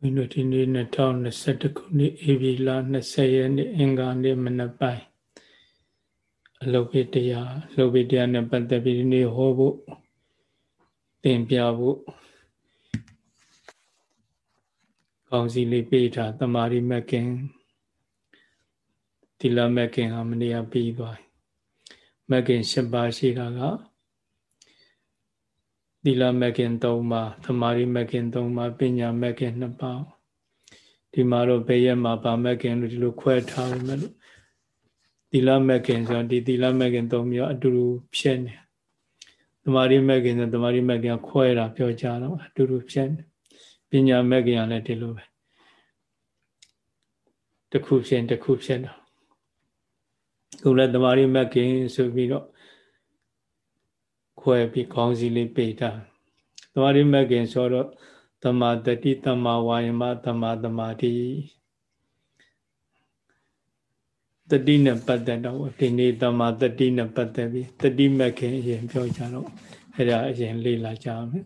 ဘုန်းကြီးတို့ဒီနေ့2021ခုနှစ်ဧပြီလ20ရက်နေ့အင်္ဂါနေ့မနက်ပိုင်းအလုပ်ပိတရားအလုပ်ပိတရားနဲ့ပတ်သက်ပြီးဒီနေ့ဟောဖို့သင်ပြဖို့ကောင်းစီလေးပေးထားတမာရီမက်ကင်သီလမက်ကင်ဟာမနေ့ကပြီးသွားမက်ကင်၈ပါးရှိတာက သီလမကင်၃ပါးသမာဓိမကင်၃ပါးပညာမကင်၂ပါးဒီမှာတော့ဘယ်ရက်မှာဗာမကင်လို့ဒီလိုခွဲထားရမယ်လို့သီလမကင်ဆိုဒီသီလမကင်၃မျိုးအတူတူဖြစ်နေသမာဓိမကင်ဆိုသမာဓိမကင်ခွဲတာပြောကြတော့အတူတူဖြစ်နေပညာမကင်ကလည်းဒီလိုပဲတစ်ခုဖြစ်တစ်ခုဖြစ်တော့ခုလည်းသမာဓိမကင်ဆိုပြီးတော့ ခွဲပြီးခေါင်းစည်းလေးပိတ်တာသမာဓိမဂ်ခင်ဆိုတော့သမာတတိသမာဝါယမသမာသမာဓိတတိနဲ့ပတ်သက်တော့ဒီနေ့သမာတတိနဲ့ပတ်သက်ပြီးတတိမဂ်ခင်အရင်ပြောကြတော့အဲ့ဒါအရင်လေ့လာကြမယ်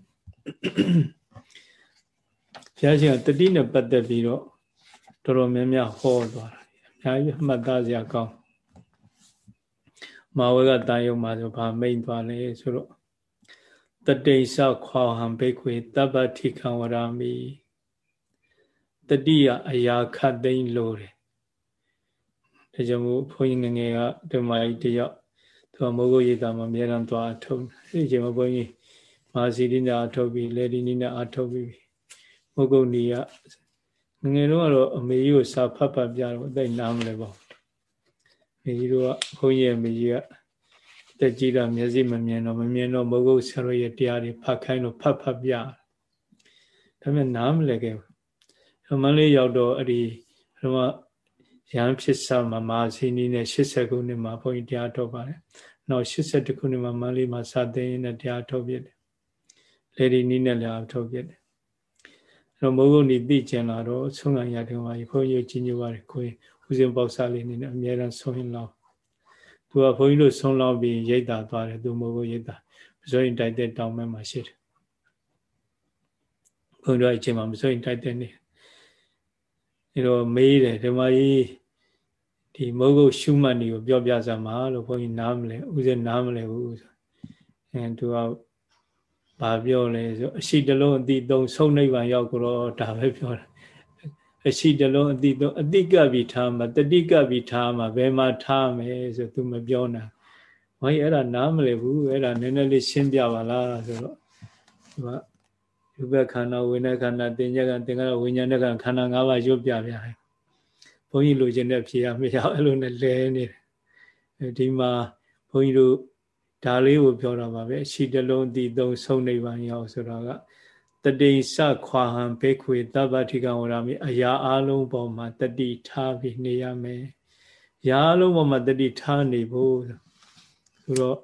ဘုရားရှင်ကတတိနဲ့ပတ်သက်ပြီးတော့တော်တော်များများဟောသွားတာအများကြီးမှတ်သားစရာကောင်း မာဝေကတာယုံမှာဆိုဗာမိန်သွားလဲဆိုတော့တတိဆခွာဟံဘိခွေတပ္ပတိခံဝရမိတတိယအရာခတ်သိမ်းလို့တယ်ဒါကြောင့်မို့ဘုန်းကြီးငငယ်ကဓမ္မကြီးတယောက်သူကမိုးကိုရိတာမှာအများအားသွားအထုတ်အဲဒီချိန်မှာဘုန်းကြီးမာစီတိနာအထုတ်ပြီးလေဒီနိနာအထုတ်ပြီးမိုးကုတ်နီကငငယ်တော့ကတော့အမေကြီးကိုစာဖတ်ဖတ်ပြတော့အသိနားမလဲပေါ့ မေကြီးတို့ကဘုန်းကြီးရဲ့မေကြီးကတက်ကြည့်တော့မျက်စိမမြင်တော့မမြင်တော့မဟုတ်ဆရာရဲ့တရားတွေဖတ်ခိုင်းတော့ဖတ်ဖတ်ပြဒါပေမဲ့နားမလဲခဲ့ဘူးမန္တလေးရောက်တော့အဲ့ဒီဘုရားရဟန်းဖြစ်စာမမာစီနီးနဲ့80ခုနှစ်မှာဘုန်းကြီးတရားထုတ်ပါတယ်နောက်82ခုနှစ်မှာမန္တလေးမှာစာသင်ရင်းနဲ့တရားထုတ်ပြတယ်လေဒီနီးနဲ့လည်းထုတ်ပြတယ်အဲ့တော့မိုးကုတ်နီသိကျင်လာတော့ဆုံးခံရတယ်မှာဘုန်းကြီးကြီးညိုပါတယ်ခွေ ဦးစင်ပေါက်စားလေးနေနဲ့အများအားဆုံးရင်လောက်သူကဘုန်းကြီးတို့ဆုံးလောက်ပြီးရိတ်တာသွားတယ်သူမိုးကိုရိတ်တာမစိုးရင်တိုက်တဲ့တောင်းမဲမှာရှိတယ်ဘုန်းကြီးတို့အချိန်မှာမစိုးရင်တိုက်တဲ့နေအဲတော့မေးတယ်ဓမ္မကြီးဒီမိုးကုတ်ရှုမှတ်နေကိုပြောပြစမ်းပါလို့ဘုန်းကြီးနားမလဲဥစဉ်နားမလဲဘူးဆိုအဲသူကဘာပြောလဲဆိုအရှိတလုံးအတိသုံးဆုံးနိဗ္ဗာန်ရောက်ကြတော့ဒါပဲပြောတာ အရှိတလုံးအတိတော့အတိကပြီးထားမှာတတိကပြီးထားမှာဘယ်မှာထားမယ်ဆိုသူမပြောနိုင်ဘာကြီးအဲ့ဒါနားမလည်ဘူးအဲ့ဒါနည်းနည်းလေးရှင်းပြပါလားဆိုတော့ဒီကရူပခန္ဓာဝိညာဉ်ခန္ဓာတင်ညကသင်္ခါရဝိညာဉ်ကခန္ဓာ၅ပါးရုပ်ပြပြတယ်ဘုန်းကြီးလိုချင်တဲ့ဖြေရမရအဲ့လိုနဲ့လဲနေတယ်ဒီမှာဘုန်းကြီးတို့ဒါလေးကိုပြောတာပါပဲရှိတလုံးဒီသုံးဆုံးနိဗ္ဗာန်ရောက်ဆိုတော့က တတိစခွာဟံဘေခွေတပ္ပတိကဝရမိအရာအလုံးပေါ်မှာတတိထားပြီးနေရမယ်။ရာအလုံးပေါ်မှာတတိထားနေဖို့ဆိုတော့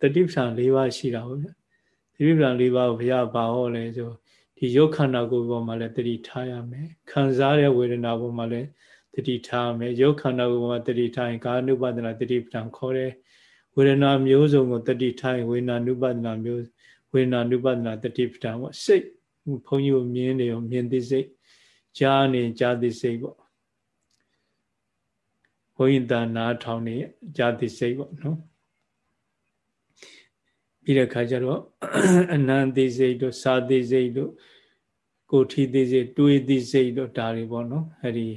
တတိပ္ပံ၄ပါးရှိတာဟုတ်ဗျ။တတိပ္ပံ၄ပါးကိုဘုရားဘာဟောလဲဆိုဒီရုပ်ခန္ဓာကိုယ်ပေါ်မှာလည်းတတိထားရမယ်။ခံစားတဲ့ဝေဒနာပေါ်မှာလည်းတတိထားမယ်။ရုပ်ခန္ဓာကိုယ်ပေါ်မှာတတိထားရင်ကာနုပဒနာတတိပ္ပံခေါ်တယ်။ဝေဒနာမျိုးစုံကိုတတိထားရင်ဝေဒနာနုပဒနာမျိုးဝေဒနာနုပဒနာတတိပ္ပံပေါ့စိတ် ဘုန်းကြီးကိုမြင်နေရောမြင်သိစိတ်ကြားနေကြားသိစိတ်ပေါ့ဘုန်းကြီးတန်နာထောင်နေကြားသိစိတ်ပေါ့နော်ပြီးတဲ့ခါကျတော့အနန္တိစိတ်တို့စာသိစိတ်တို့ကိုထီသိစိတ်တွေးသိစိတ်တို့ဒါတွေပေါ့နော်အဲ့ဒီ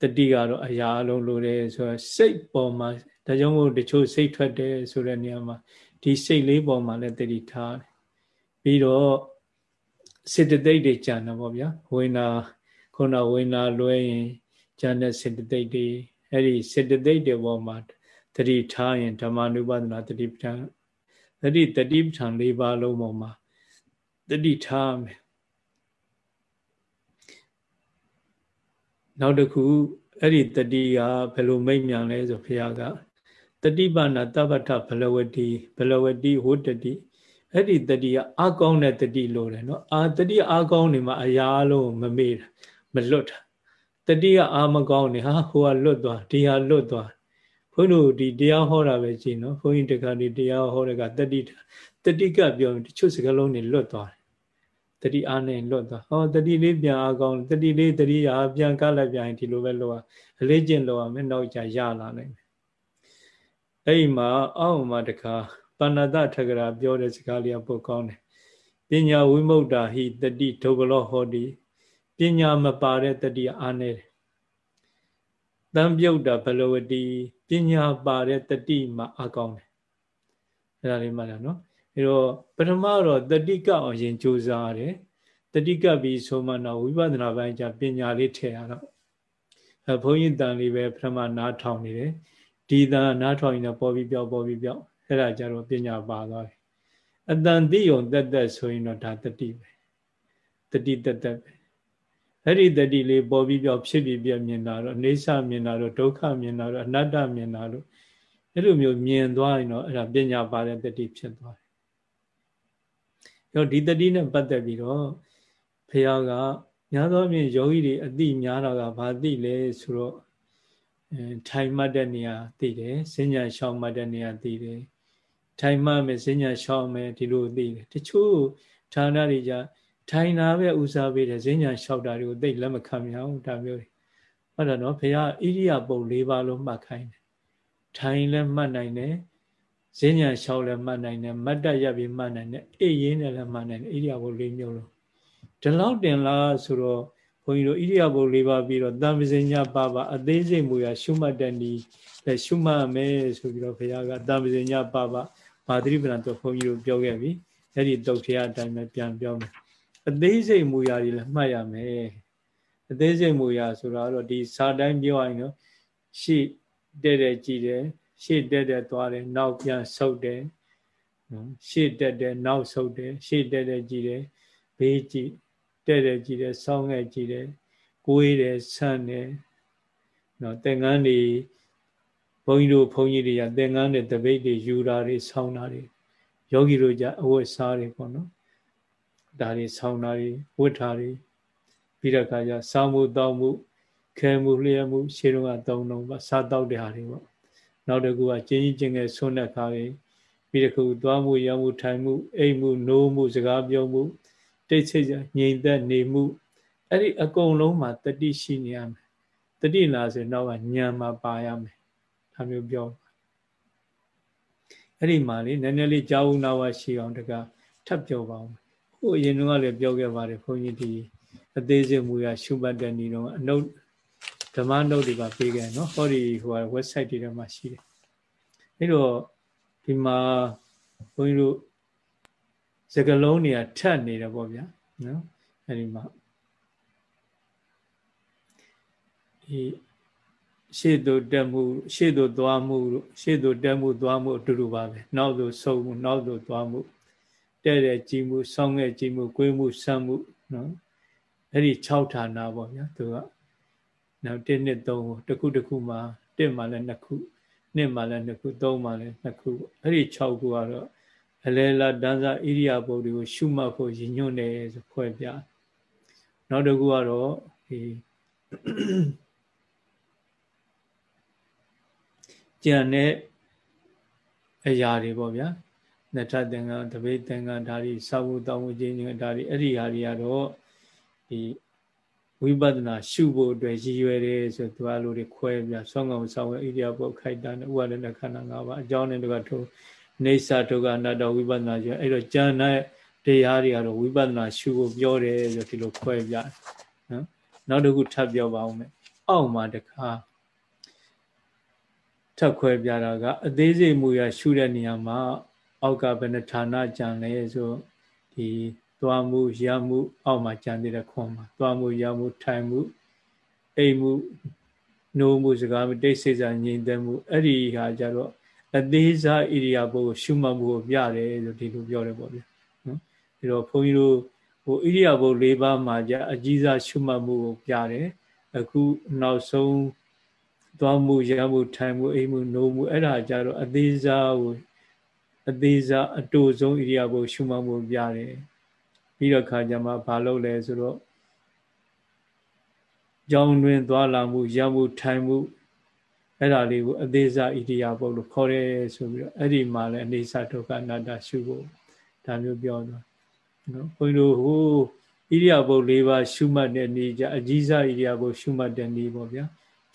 တတိကတော့အရာအလုံးလိုတယ်ဆိုတော့စိတ်ပေါ်မှာဒါကြောင့်မို့တချို့စိတ်ထွက်တယ်ဆိုတဲ့နေရာမှာဒီစိတ်လေးပေါ်မှာလည်းတတိထားတယ်ပြီးတော့ စေတသိက်တွေကြံတယ်ပေါ့ဗျာဝိညာခုနဝိညာလွဲရင်ကြံတဲ့စေတသိက်တွေအဲ့ဒီစေတသိက်တွေပေါ်မှာတတိထားရင်ဓမ္မနုပဒနာတတိပဋ္ဌာန်တတိတတိပဋ္ဌာန်၄ပါးလုံးပေါ်မှာတတိထားမယ်နောက်တစ်ခုအဲ့ဒီတတိကဘယ်လိုမိတ်မြန်လဲဆိုဘုရားကတတိပနာတပ္ပထဘလဝတိဘလဝတိဝတ္တတိ အဲ့ဒီတတိကအာကောင်းတဲ့တတိလို့တယ်နော်အာတတိအာကောင်းနေမှာအရာလုံးမမေ့တာမလွတ်တာတတိကအာမကောင်းနေဟာဟိုကလွတ်သွားဒီဟာလွတ်သွားဘုန်းတို့ဒီတရားဟောတာပဲကြည့်နော်ဘုန်းကြီးတခါဒီတရားဟောတဲ့ကတတိတတိကပြောတချို့စကားလုံးတွေလွတ်သွားတယ်တတိအားနဲ့လွတ်သွားဟောတတိလေးပြန်အားကောင်းတတိလေးတတိအားပြန်ကလိုက်ပြန်ဒီလိုပဲလောအလေးကျင့်လောရမယ်နောက်ကြရလာနိုင်မယ်အဲ့ဒီမှာအောက်မှာတခါ ပဏ္ဏတထကရာပြောတဲ့စကားလေးကပုတ်ကောင်းတယ်ပညာဝိမု ക്ത ဟိတတိဒုက္ခလောဟောတိပညာမပါတဲ့တတိအားနေတယ်တံပြုတ်တာဘလဝတိပညာပါတဲ့တတိမှာအကောင်းတယ်အဲ့ဒါလေးမှတ်ရနော်အဲတော့ပထမတော့တတိကအောင်ရင်ကြိုးစားရတယ်တတိကပြီးဆိုမှတော့ဝိပဿနာပိုင်းကျပညာလေးထည့်ရတော့အဲဘုန်းကြီးတန်လေးပဲပထမနားထောင်နေတယ်ဒီတန်နားထောင်ရင်တော့ပေါ်ပြီးပြောက်ပေါ်ပြီးပြောက် အဲ့ဒါကြတော့ပညာပါသွားတယ်အတန်တိယုံတက်တက်ဆိုရင်တော့ဒါတတိပဲတတိတက်တက်ပဲအဲ့ဒီတတိလေးပေါ်ပြီးပြောက်ဖြစ်ပြီးပြမြင်တာတော့အိဋ္ဌမြင်တာတော့ဒုက္ခမြင်တာတော့အနတ္တမြင်တာတော့အဲ့လိုမျိုးမြင်သွားရင်တော့အဲ့ဒါပညာပါတဲ့တတိဖြစ်သွားတယ်။အဲ့တော့ဒီတတိနဲ့ပတ်သက်ပြီးတော့ဘုရားကများသောအားဖြင့်ယောဂီတွေအတိများတာကဘာသိလဲဆိုတော့အဲထိုင်မှတ်တဲ့နေရာသိတယ်၊စဉ္ညာရှောင်မှတ်တဲ့နေရာသိတယ်။ ထိုင်မှတ်မယ်စဉ္ညာရှောင်မယ်ဒီလိုသိတယ်။တချို့ဌာနတွေကြထိုင်တာပဲဥစားပေးတယ်စဉ္ညာလျှောက်တာတွေကိုသိလက်မခံမြအောင်ဒါမျိုးတွေဟုတ်တယ်နော်ဘုရားဣရိယာပုတ်၄ပါးလုံးမှတ်ခိုင်းတယ်ထိုင်လည်းမှတ်နိုင်တယ်ဈဉ္ညာလျှောက်လည်းမှတ်နိုင်တယ်မတ်တရပ်ပြီးမှတ်နိုင်တယ်အိရင်းနဲ့လည်းမှတ်နိုင်တယ်ဣရိယာပုတ်၄မျိုးလုံးဒီလောက်တင်လားဆိုတော့ဘုန်းကြီးတို့ဣရိယာပုတ်၄ပါးပြီးတော့တံပစဉ္ညာပါပါအသေးစိတ်မူရရှုမှတ်တဲ့နီးလည်းရှုမှတ်မယ်ဆိုပြီးတော့ဘုရားကတံပစဉ္ညာပါပါ ဘာတိပ္ပံတော့ဘုန်းကြီးတို့ပြောခဲ့ပြီအဲ့ဒီတုတ်ထရအတိုင်းပဲပြန်ပြောမယ်အသေးစိတ်မူရာတွေလည်းမှတ်ရမယ်အသေးစိတ်မူရာဆိုတာတော့ဒီစာတိုင်းပြောရရင်တော့ရှေ့တဲ့တဲ့ကြည်တယ်ရှေ့တဲ့တဲ့သွားတယ်နောက်ပြန်ဆုတ်တယ်နော်ရှေ့တက်တယ်နောက်ဆုတ်တယ်ရှေ့တက်တဲ့ကြည်တယ်ဘေးကြည်တဲ့တဲ့ကြည်တယ်ဆောင်းငယ်ကြည်တယ်ကိုေးတယ်ဆန့်တယ်နော်သင်္ကန်းတွေဘု န်းကြီးတို့ဘုန်းကြီးတွေကသင်္ကန်းတွေတပိတ်တွေယူတာတွေဆောင်းတာတွေယောဂီတို့ကြအဝတ်စားတွေပေါ့နော်ဒါတွေဆောင်းတာတွေဝတ်တာတွေပြီးတော့ခါကျစောင်းမှုတောင်းမှုခဲမှုလျှက်မှုရှေးတုန်းကသုံးလုံးပါစားတောက်တဲ့ဟာတွေပေါ့နောက်တစ်ခုကကျင်းကြီးကျင်းငယ်ဆွန်းတဲ့ခါတွေပြီးတစ်ခုသွားမှုရောက်မှုထိုင်မှုအိမ်မှုနိုးမှုစကားပြောမှုတိတ်ဆိတ်ငြိမ်သက်နေမှုအဲ့ဒီအကုန်လုံးမှာတတိရှိနေရမယ်တတိလာဆိုနောက်ကညံမှာပါရမယ် ဒါမျိုးပြောအဲ့ဒီမှာလေနည်းနည်းလေးကြာဦးနာဝရှိအောင်တကထပ်ပြောပါဦးဟိုအရင်ကလည်းပြောခဲ့ပါတယ်ခွန်ကြီးဒီအသေးစိတ်မူရရှုမှတ်တဲ့နေတော့အနုဓမ္မနုတ်တွေပါပေးခဲ့နော်ဟောဒီဟို website တွေထဲမှာရှိတယ်အဲ့တော့ဒီမှာဘုန်းကြီးတို့စကလုံးတွေကထပ်နေတယ်ပေါ့ဗျာနော်အဲ့ဒီမှာဒီ ရှေ့သို့တက်မှုရှေ့သို့သွားမှုရှေ့သို့တက်မှုသွားမှုအတူတူပါပဲနောက်သို့ဆုပ်မှုနောက်သို့သွားမှုတဲ့တဲ့ကြည်မှုဆောင်းခဲ့ကြည်မှုကိုယ်မှုဆမ်းမှုနော်အဲ့ဒီ6ဌာနပေါ့ဗျာသူကနောက်1နှစ်3ခုတစ်ခုတစ်ခုမှာ1မှာလည်း2ခု2မှာလည်း2ခု3မှာလည်း2ခုအဲ့ဒီ6ခုကတော့အလဲလာတန်းစားဣရိယာပုတ်တွေကိုရှုမှတ်ဖို့ရည်ညွှန်းတယ်ဆိုဖွဲ့ပြနောက်တစ်ခုကတော့ဒီ ကြံတဲ့အရာတွေပေါ့ဗျာနထသင်္ကန်းတပိတ်သင်္ကန်းဒါတွေစာဝုတောင်းဝခြင်းခြင်းဒါတွေအဲ့ဒီဟာတွေကတော့ဒီဝိပဿနာရှုဖို့အတွက်ရည်ရွယ်တယ်ဆိုသူအလိုတွေခွဲပြဆောင်းကောင်ဆောင်းဝဲဣရိယာပုတ်ခိုက်တာနဲ့ဥပါဒနဲ့ခန္ဓာ၅ပါးအကြောင်းနဲ့တကထိုနေသဒုက္ခအနတ္တဝိပဿနာရှုအဲ့တော့ဉာဏ်နဲ့တရားတွေကတော့ဝိပဿနာရှုဖို့ပြောတယ်ဆိုဒီလိုခွဲပြနော်နောက်တစ်ခုထပ်ပြောပါဦးမယ်အောက်မှာတခါ ထပ်ခွဲပြတာကအသေးစိတ်မူရရှုတဲ့နေရာမှာအောက်ကဘယ်နှဌာနကြံလဲဆိုဒီသွားမှုရမှု အောက်မှာကြံသေးတဲ့ခွန်မှာသွားမှုရမှုထိုင်မှုအိမ်မှုနိုးမှုစကားမှုတိတ်ဆိတ်စာငြိမ်သက်မှုအဲ့ဒီဟာကြတော့အသေးစားဣရိယာပုကိုရှုမှတ်မှုကိုပြတယ်လို့ဒီလိုပြောတယ်ပေါ့ဗျာနော်ပြီးတော့ဘုန်းကြီးတို့ဟိုဣရိယာပု၄ပါးမှာကြအကြီးစားရှုမှတ်မှုကိုပြတယ်အခုနောက်ဆုံး သွားမှုရမှုထိုင်မှုအိမ်မှုနိုးမှုအဲ့ဒါကြတော့အသေးစားကိုအသေးစားအတူဆုံးဣရိယာပုရှုမှတ်မှုပြတယ်ပြီးတော့ခါကြမှာဘာလုပ်လဲဆိုတော့ကြောင်းတွင်သွားလာမှုရမှုထိုင်မှုအဲ့ဒါလေးကိုအသေးစားဣရိယာပုလို့ခေါ်တယ်ဆိုပြီးတော့အဲ့ဒီမှာလည်းအနေစာဒုက္ခအနတ္တရှုဖို့ဒါမျိုးပြောတော့နော်ဘုန်းကြီးတို့ဟိုဣရိယာပုတ်၄ပါးရှုမှတ်တဲ့နေကြအကြီးစားဣရိယာပုတ်ရှုမှတ်တဲ့နေပေါ့ဗျာ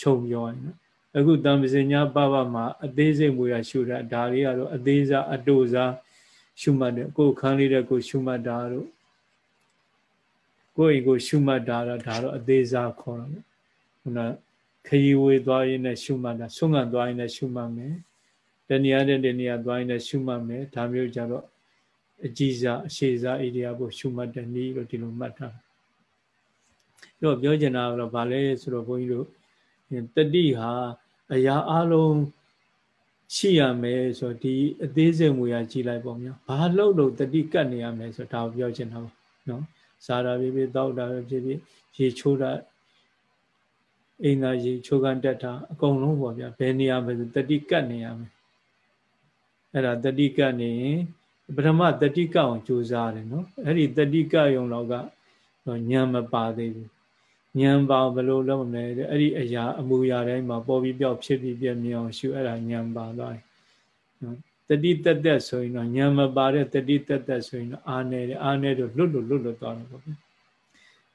ခြုံပြောရင်နော်အခုတံပစညာပပမှာအသေးစိတ်မူရရှုတာဒါလေးကတော့အသေးစားအတူစားရှုမှတ်တယ်ကိုယ်ခန်းလေးတဲ့ကိုရှုမှတ်တာတို့ကိုယ့်အိမ်ကိုရှုမှတ်တာတော့ဒါတော့အသေးစားခေါ်တာပေါ့ခုနခရီးဝေးသွားရင်းနဲ့ရှုမှတ်တာဆုံးခံသွားရင်းနဲ့ရှုမှတ်မယ်တဏှာတဲ့တဏှာသွားရင်းနဲ့ရှုမှတ်မယ်ဒါမျိုးကြတော့အကြီးစားအရှိစားဣရိယာပုရှုမှတ်တဲ့နည်းလို့ဒီလိုမှတ်ထားတော့ပြောချင်တာကတော့ဗာလဲဆိုတော့ဘုန်းကြီးတို့ တတိဟာအရာအလုံးရှိရမယ်ဆိုဒီအသေးစိတ်မူရကြည်လိုက်ပေါ့များဘာလို့လို့တတိကတ်နေရမယ်ဆိုဒါကိုပြောချင်တာပါနော်စားတာဖြစ်ဖြစ်တောက်တာဖြစ်ဖြစ်ရေချိုးတာအိမ်သာရေချိုးကန်တက်တာအကုန်လုံးပေါ့ဗျာဘယ်နေရာပဲဆိုတတိကတ်နေရမယ်အဲ့ဒါတတိကတ်နေရင်ပထမတတိကအောင်ကြိုးစားတယ်နော်အဲ့ဒီတတိကယုံတော့ကညံမပါသေးဘူး ညံပါဘလို့လုပ်မလဲအဲ့ဒီအရာအမူအရာတိုင်းမှာပေါ်ပြီးပြောက်ဖြစ်ပြီးပြည့်မြအောင်ရှုအဲ့ဒါညံပါသွားတယ်နော်တတိတက်တက်ဆိုရင်တော့ညံမပါတဲ့တတိတက်တက်ဆိုရင်တော့အာနေတယ်အာနေတော့လွတ်လွတ်လွတ်လွတ်သွားတယ်ပေါ့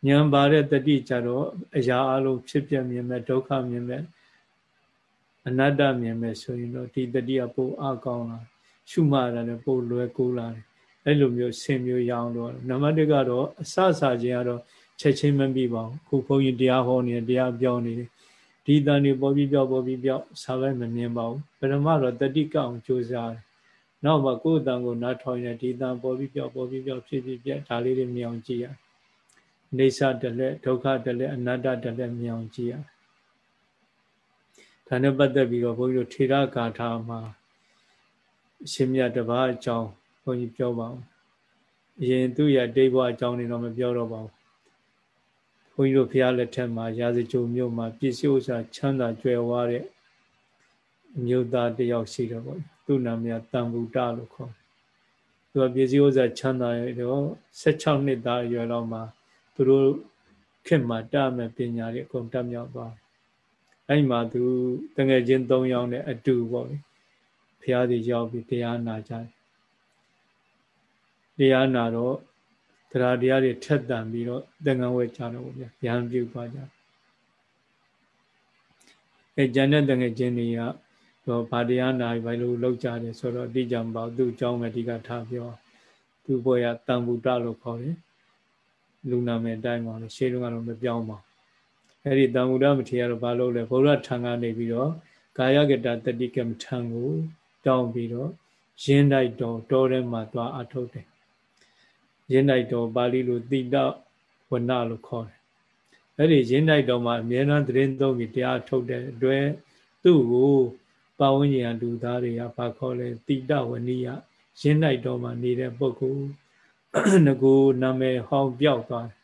ညံပါတဲ့တတိကြတော့အရာအလုံးဖြစ်ပြမြင်မဲ့ဒုက္ခမြင်မဲ့အနတ္တမြင်မဲ့ဆိုရင်တော့ဒီတတိကပိုအကောင်းလာရှုမှတ်ရတယ်ပိုလွယ်ကူလာတယ်အဲ့လိုမျိုးဆင်မျိုးရအောင်တော့နံပါတ်1ကတော့အစစချင်းကတော့ ချက်ချင်းမပြီးပါဘူးခုဘုန်းကြီးတရားဟောနေတရားပြောနေတယ်ဒီတန်ဒီပေါ်ပြီးပြောပေါ်ပြီးပြောစာပဲမမြင်ပါဘူးပရမတော့တတိကအောင်ကြိုးစားတယ်နောက်မှကိုယ်တန်ကိုနားထောင်ရင်ဒီတန်ပေါ်ပြီးပြောပေါ်ပြီးပြောဖြစ်ဖြစ်ပြဒါလေးတွေမြင်အောင်ကြည့်ရနေဆတလည်းဒုက္ခတလည်းအနတ္တတလည်းမြင်အောင်ကြည့်ရဒါနဲ့ပတ်သက်ပြီးတော့ဘုန်းကြီးတို့ထေရဂါထာမှာအရှင်မြတ်တပါးအကြောင်းဘုန်းကြီးပြောပါဦးအရင်သူ့ရဲ့ဒိဋ္ဌဘအကြောင်းတွေတော့မပြောတော့ပါဘူးဘု န်းကြီးတို့ဖះလက်ထက်မှာရာဇကြုံမြို့မှာပစ္စည်းဥစ္စာချမ်းသာကြွယ်ဝတဲ့အမျိုးသားတယောက်ရှိတော့ပေါ့သူ့နာမည်တန်ဗုဒ္ဓလို့ခေါ်တယ်သူကပစ္စည်းဥစ္စာချမ်းသာရတော့16နှစ်သားအရွယ်လောက်မှာသူတို့ခေတ်မှာတတ်မဲ့ပညာတွေအကုန်တတ်မြောက်သွားတယ်အဲ့မှာသူတငယ်ချင်း၃ယောက်နဲ့အတူပေါ့လေဘုရားကြီးရောက်ပြီးတရားနာကြတယ်တရားနာတော့ တရားတရားတွေထက်တန်ပြီးတော့သင်္ကန်းဝဲကြတော့ဗျာရဟန်းပြုသွားကြအဲကျန်တဲ့တငယ်ချင်းတွေကတော့ဗာတရားနာဘယ်လိုလောက်ကြတယ်ဆိုတော့အတိအကျမပေါ့သူ့အကြောင်းပဲအဓိကထားပြောသူ့ဘွယ်ကတန်ဗုဒ္ဓလို့ခေါ်တယ်လူနာမည်အတိုင်းပါလို့ရှေးတုန်းကတော့မပြောင်းပါအဲ့ဒီတန်ဗုဒ္ဓမထေရတော့ဘာလို့လဲဘုရားထံကနေပြီးတော့ကာယကတတတိကမ္မထံကိုတောင်းပြီးတော့ရင်းတိုက်တော်တောထဲမှာသွားအထုတ်တယ် ရင်းတိုက်တော်ပါဠိလိုတိတဝနလို့ခေါ်တယ်အဲ့ဒီရင်းတိုက်တော်မှာအမြဲတမ်းသတင်းသုံးပြီးတရားထုတ်တဲ့အတွက်သူ့ကိုပဝန်းကျင်လူသားတွေကဘာခေါ်လဲတိတဝနိယရင်းတိုက်တော်မှာနေတဲ့ပုဂ္ဂိုလ်ငကိုနာမည်ဟောင်းပြောက်သွားတယ်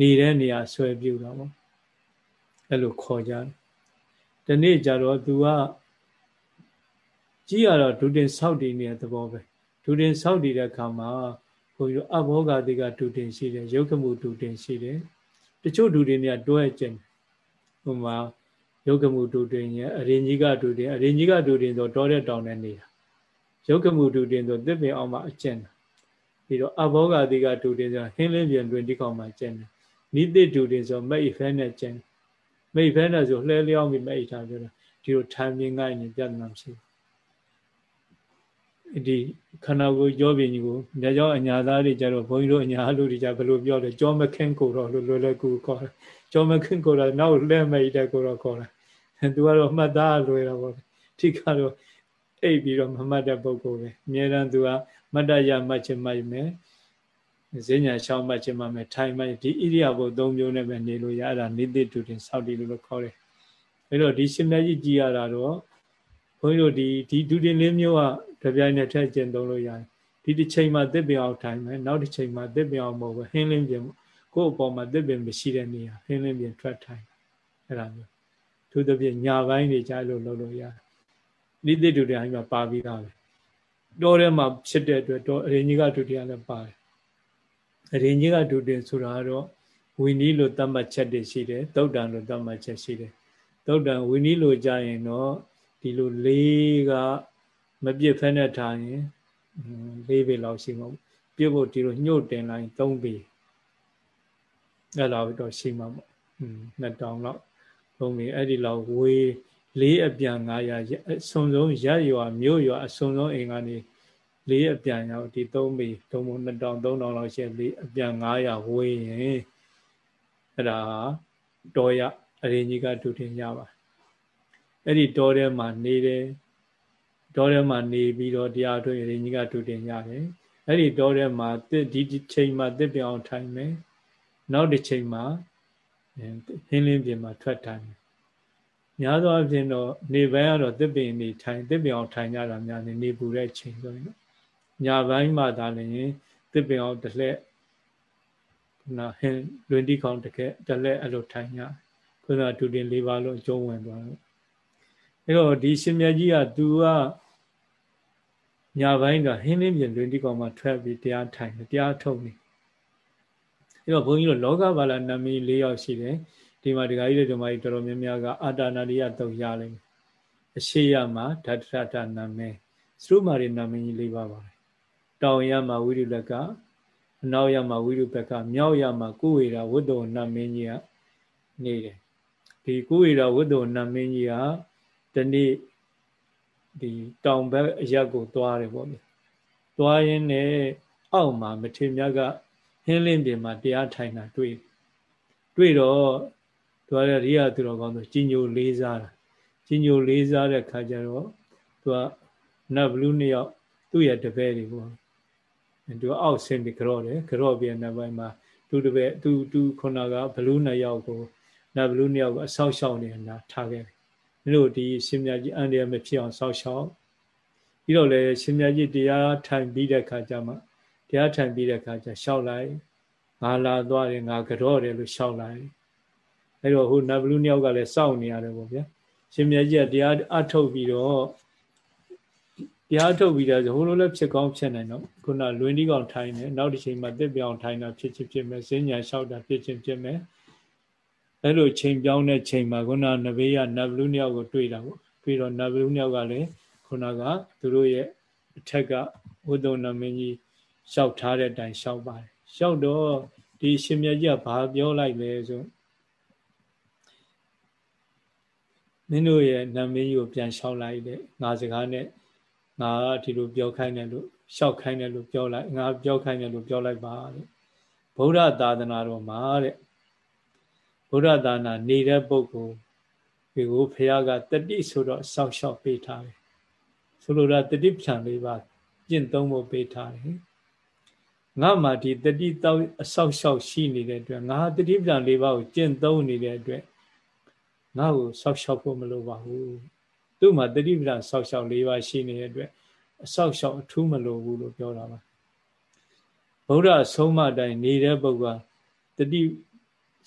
နေတဲ့နေရာဆွဲပြုတာပေါ့အဲ့လိုခေါ်ကြတယ်ဒီနေ့ကျတော့ तू ကကြီးရတော့ဒုတင်ဆောက်တည်နေတဲ့သဘောပဲဒုတင်ဆောက်တည်တဲ့အခါမှာ ဘုန်းကြီးတို့အဘောဂတိကဒုတင်ရှိတယ်ရုပ်ကမှုဒုတင်ရှိတယ်တချို့ဒုတင်တွေကတွဲကျင်ဟိုမှာရုပ်ကမှုဒုတင်ရဲ့အရင်ကြီးကဒုတင်အရင်ကြီးကဒုတင်ဆိုတောတဲ့တောင်နဲ့နေတာရုပ်ကမှုဒုတင်ဆိုသစ်ပင်အောင်မှာအကျင့်တယ်ပြီးတော့အဘောဂတိကဒုတင်ဆိုဟင်းလင်းပြန်တွင်ဒီကောင်မှာကျင့်တယ်နိတိဒုတင်ဆိုမိတ်ဖဲနဲ့ကျင့်မိတ်ဖဲနဲ့ဆိုလှဲလျောင်းပြီးမိတ်ထားပြောတာဒီလိုထိုင်မြင်ငိုင်းနေပြဿနာမရှိဘူး ဒီခန္ဓာကိုယ်ကြောပြင်းကြီးကိုညကြောအညာသားတွေကြတော့ဘုန်းကြီးတို့အညာလူတွေကြဘယ်လိုပြောလဲကြောမခင်းကိုတော့လွယ်လွယ်ကူခေါ်တယ်ကြောမခင်းကိုတော့နောက်လဲမိတ်တဲ့ကိုတော့ခေါ်တယ်သူကတော့မှတ်သားလွယ်တာပေါ့ထိကတော့အိပ်ပြီးတော့မမှတ်တဲ့ပုဂ္ဂိုလ်ပဲအများတန်းသူကမတ္တရမှတ်ချင်မှတ်မယ်ဈဉ္ညာရှောင်းမှတ်ချင်မှမယ်ထိုင်မှဒီဣရိယာပုသုံးမျိုးနဲ့ပဲနေလို့ရအဲ့ဒါနေတိတူတင်စောက်တည်လို့ခေါ်တယ်အဲ့တော့ဒီရှင်မြတ်ကြီးကြည်ရတာတော့ဘုန်းကြီးတို့ဒီဒီဒုတင်လေးမျိုးက တပြိုင်နက်တည်းကျင့်သုံးလို့ရတယ်ဒီတစ်ချိန်မှာသစ်ပင်အောင်ထိုင်မယ်နောက်တစ်ချိန်မှာသစ်ပင်အောင်မဟုတ်ဘူးဟင်းလင်းပြင်ကိုယ့်အပေါ်မှာသစ်ပင်မရှိတဲ့နေရာဟင်းလင်းပြင်ထွက်ထိုင်အဲ့ဒါမျိုးသူသဖြင့်ညာပိုင်းတွေကြားလို့လုပ်လို့ရတယ်နိတိဒုတိယမှာပါပြီးသားပဲတောထဲမှာဖြစ်တဲ့အတွက်တောအရင်ကြီးကဒုတိယလည်းပါတယ်အရင်ကြီးကဒုတိယဆိုတာကတော့ဝီနီးလို့သတ်မှတ်ချက်တွေရှိတယ်သုတ်တန်လို့သတ်မှတ်ချက်ရှိတယ်သုတ်တန်ဝီနီးလို့ကြာရင်တော့ဒီလိုလေးက မပြစ်ဖက်နဲ့ထားရင်လေးပေလောက်ရှိမှာပြစ်ဖို့ဒီလိုညှို့တင်လိုက်၃ပေအဲ့လောက်တော့ရှိမှာပေါ့อืม2000လောက်သုံးပေအဲ့ဒီလောက်ဝေးလေးအပြန်900အစုံဆုံးရရွာမြို့ရွာအစုံဆုံးအိမ်ကနေလေးအပြန်ရောက်ဒီ3ပေသုံးပုံ2000 3000လောက်ရှိလေးအပြန်900ဝေးရင်အဲ့ဒါတော်ရအရင်ကြီးကဒုတင်ရပါအဲ့ဒီတောထဲမှာနေတယ် တောထဲမှာနေပြီးတော့တရားထုတ်ရင်ကြီးကဒုတင်ရတယ်အဲ့ဒီတောထဲမှာတစ်ဒီချိန်မှာတစ်ပြောင်ထိုင်မယ်နောက်တစ်ချိန်မှာဟင်းလင်းပြင်မှာထွက်ထိုင်မယ်များသောအားဖြင့်တော့နေပိုင်းကတော့တစ်ပင်နေထိုင်တစ်ပြောင်ထိုင်ကြတာများနေနေပူတဲ့ချိန်ဆိုရင်ညပိုင်းမှသာလည်းတစ်ပြောင်တစ်လက်နာဟင်းလွင်တိခေါင်တကက်တစ်လက်အဲ့လိုထိုင်ကြခုနဒုတင်၄ပါးလုံးအကျုံးဝင်သွားတော့အဲ့တော့ဒီရှင်မြတ်ကြီးက तू က ညာပိုင်းကဟင်းလင်းပြင်လွင်တိကောင်မှာထွက်ပြီးတရားထိုင်တရားထုတ်နေအဲ့တော့ဘုန်းကြီးတို့လောကဘာလာနမီ၄ယောက်ရှိတယ်ဒီမှာဒကာကြီးတွေဒီမှာကြီးတော်တော်များများကအာတာနာရိယတုတ်ရလိမ့်မယ်အရှိယမှာဓာတရတနာမေစရုမာရိနာမင်းကြီး၄ပါးပါတယ်တောင်ရမှာဝိရုလကအနောက်ရမှာဝိရုဘက်ကမြောက်ရမှာကုဝေရာဝတ္တောနာမင်းကြီးကနေတယ်ဒီကုဝေရာဝတ္တောနာမင်းကြီးကဒီနေ့ ဒီတောင်ဘက်အရက်ကိုသွားတယ်ပေါ့ဗျ။သွားရင်းနဲ့အောက်မှာမထေမြတ်ကဟင်းလင်းပြင်မှာတရားထိုင်တာတွေ့တွေ့တော့သူကရိယသူတော်ကောင်းဆိုကြီးညိုလေးစားတာကြီးညိုလေးစားတဲ့ခါကျတော့သူကနတ်ဘလူးနှစ်ယောက်သူ့ရဲ့တပည့်တွေပေါ့သူကအောက်ဆင်းပြီးကြော့တယ်ကြော့ပြီးနောက်ပိုင်းမှာသူတပည့်သူသူခုနကဘလူးနှစ်ယောက်ကိုနတ်ဘလူးနှစ်ယောက်ကိုအဆောက်ရှောက်နေတာထားခဲ့တယ် မင်းတို့ဒီရှင်မြတ်ကြီးအန္တရာယ်မဖြစ်အောင်စောင့်ရှောက်ပြီးတော့လည်းရှင်မြတ်ကြီးတရားထိုင်ပြီးတဲ့ခါကျမှတရားထိုင်ပြီးတဲ့ခါကျရှောက်လိုက်ငါလာသွားတယ်ငါကြော့တယ်လို့ရှောက်လိုက်အဲ့တော့ဟိုနဗလူနှစ်ယောက်ကလည်းစောင့်နေရတယ်ပေါ့ဗျာရှင်မြတ်ကြီးကတရားအထုတ်ပြီးတော့တရားထုတ်ပြီးတော့ဟိုလိုလည်းဖြစ်ကောင်းဖြစ်နိုင်တော့ခုနလွင်ဒီကောင်ထိုင်နေနောက်တစ်ချိန်မှာတစ်ပြောင်ထိုင်တာဖြစ်ချင်ဖြစ်မယ်စဉ္ညာလျှောက်တာဖြစ်ချင်ဖြစ်မယ် အဲ့လိုချိန်ပြောင်းတဲ့ချိန်မှာခုနနဘေးကနဗလူနှစ်ယောက်ကိုတွေ့တာပေါ့တွေ့တော့နဗလူနှစ်ယောက်ကလည်းခုနကသူတို့ရဲ့အထက်ကဝိသုဏမင်းကြီးလျှောက်ထားတဲ့အတိုင်းလျှောက်ပါတယ်လျှောက်တော့ဒီရှင်မြတ်ကြီးကဘာပြောလိုက်လဲဆိုမင်းတို့ရဲ့နာမည်ကြီးကိုပြန်လျှောက်လိုက်တဲ့ငါစကားနဲ့ငါဒီလိုပြောခိုင်းတယ်လို့လျှောက်ခိုင်းတယ်လို့ပြောလိုက်ငါပြောခိုင်းတယ်လို့ပြောလိုက်ပါတဲ့ဗုဒ္ဓသာသနာတော်မှာတဲ့ ဗုဒ္ဓသာနာနေတဲ့ပုဂ္ဂိုလ်ဒီကိုဖះကတတိဆိုတော့စောက်ရှောက်ပေးထားတယ်ဆိုလိုတာတတိဖြံလေးပါကျင့်သုံးဖို့ပေးထားတယ်ငါမှဒီတတိတောက်အဆောက်ရှောက်ရှိနေတဲ့အတွက်ငါတတိဖြံလေးပါကိုကျင့်သုံးနေတဲ့အတွက်ငါ့ကိုဆောက်ရှောက်ဖို့မလိုပါဘူးသူ့မှာတတိပ္ပံဆောက်ရှောက်၄ပါးရှိနေတဲ့အတွက်အဆောက်ရှောက်အထူးမလိုဘူးလို့ပြောတာပါဗုဒ္ဓဆုံးမတိုင်းနေတဲ့ပုဂ္ဂိုလ်တတိ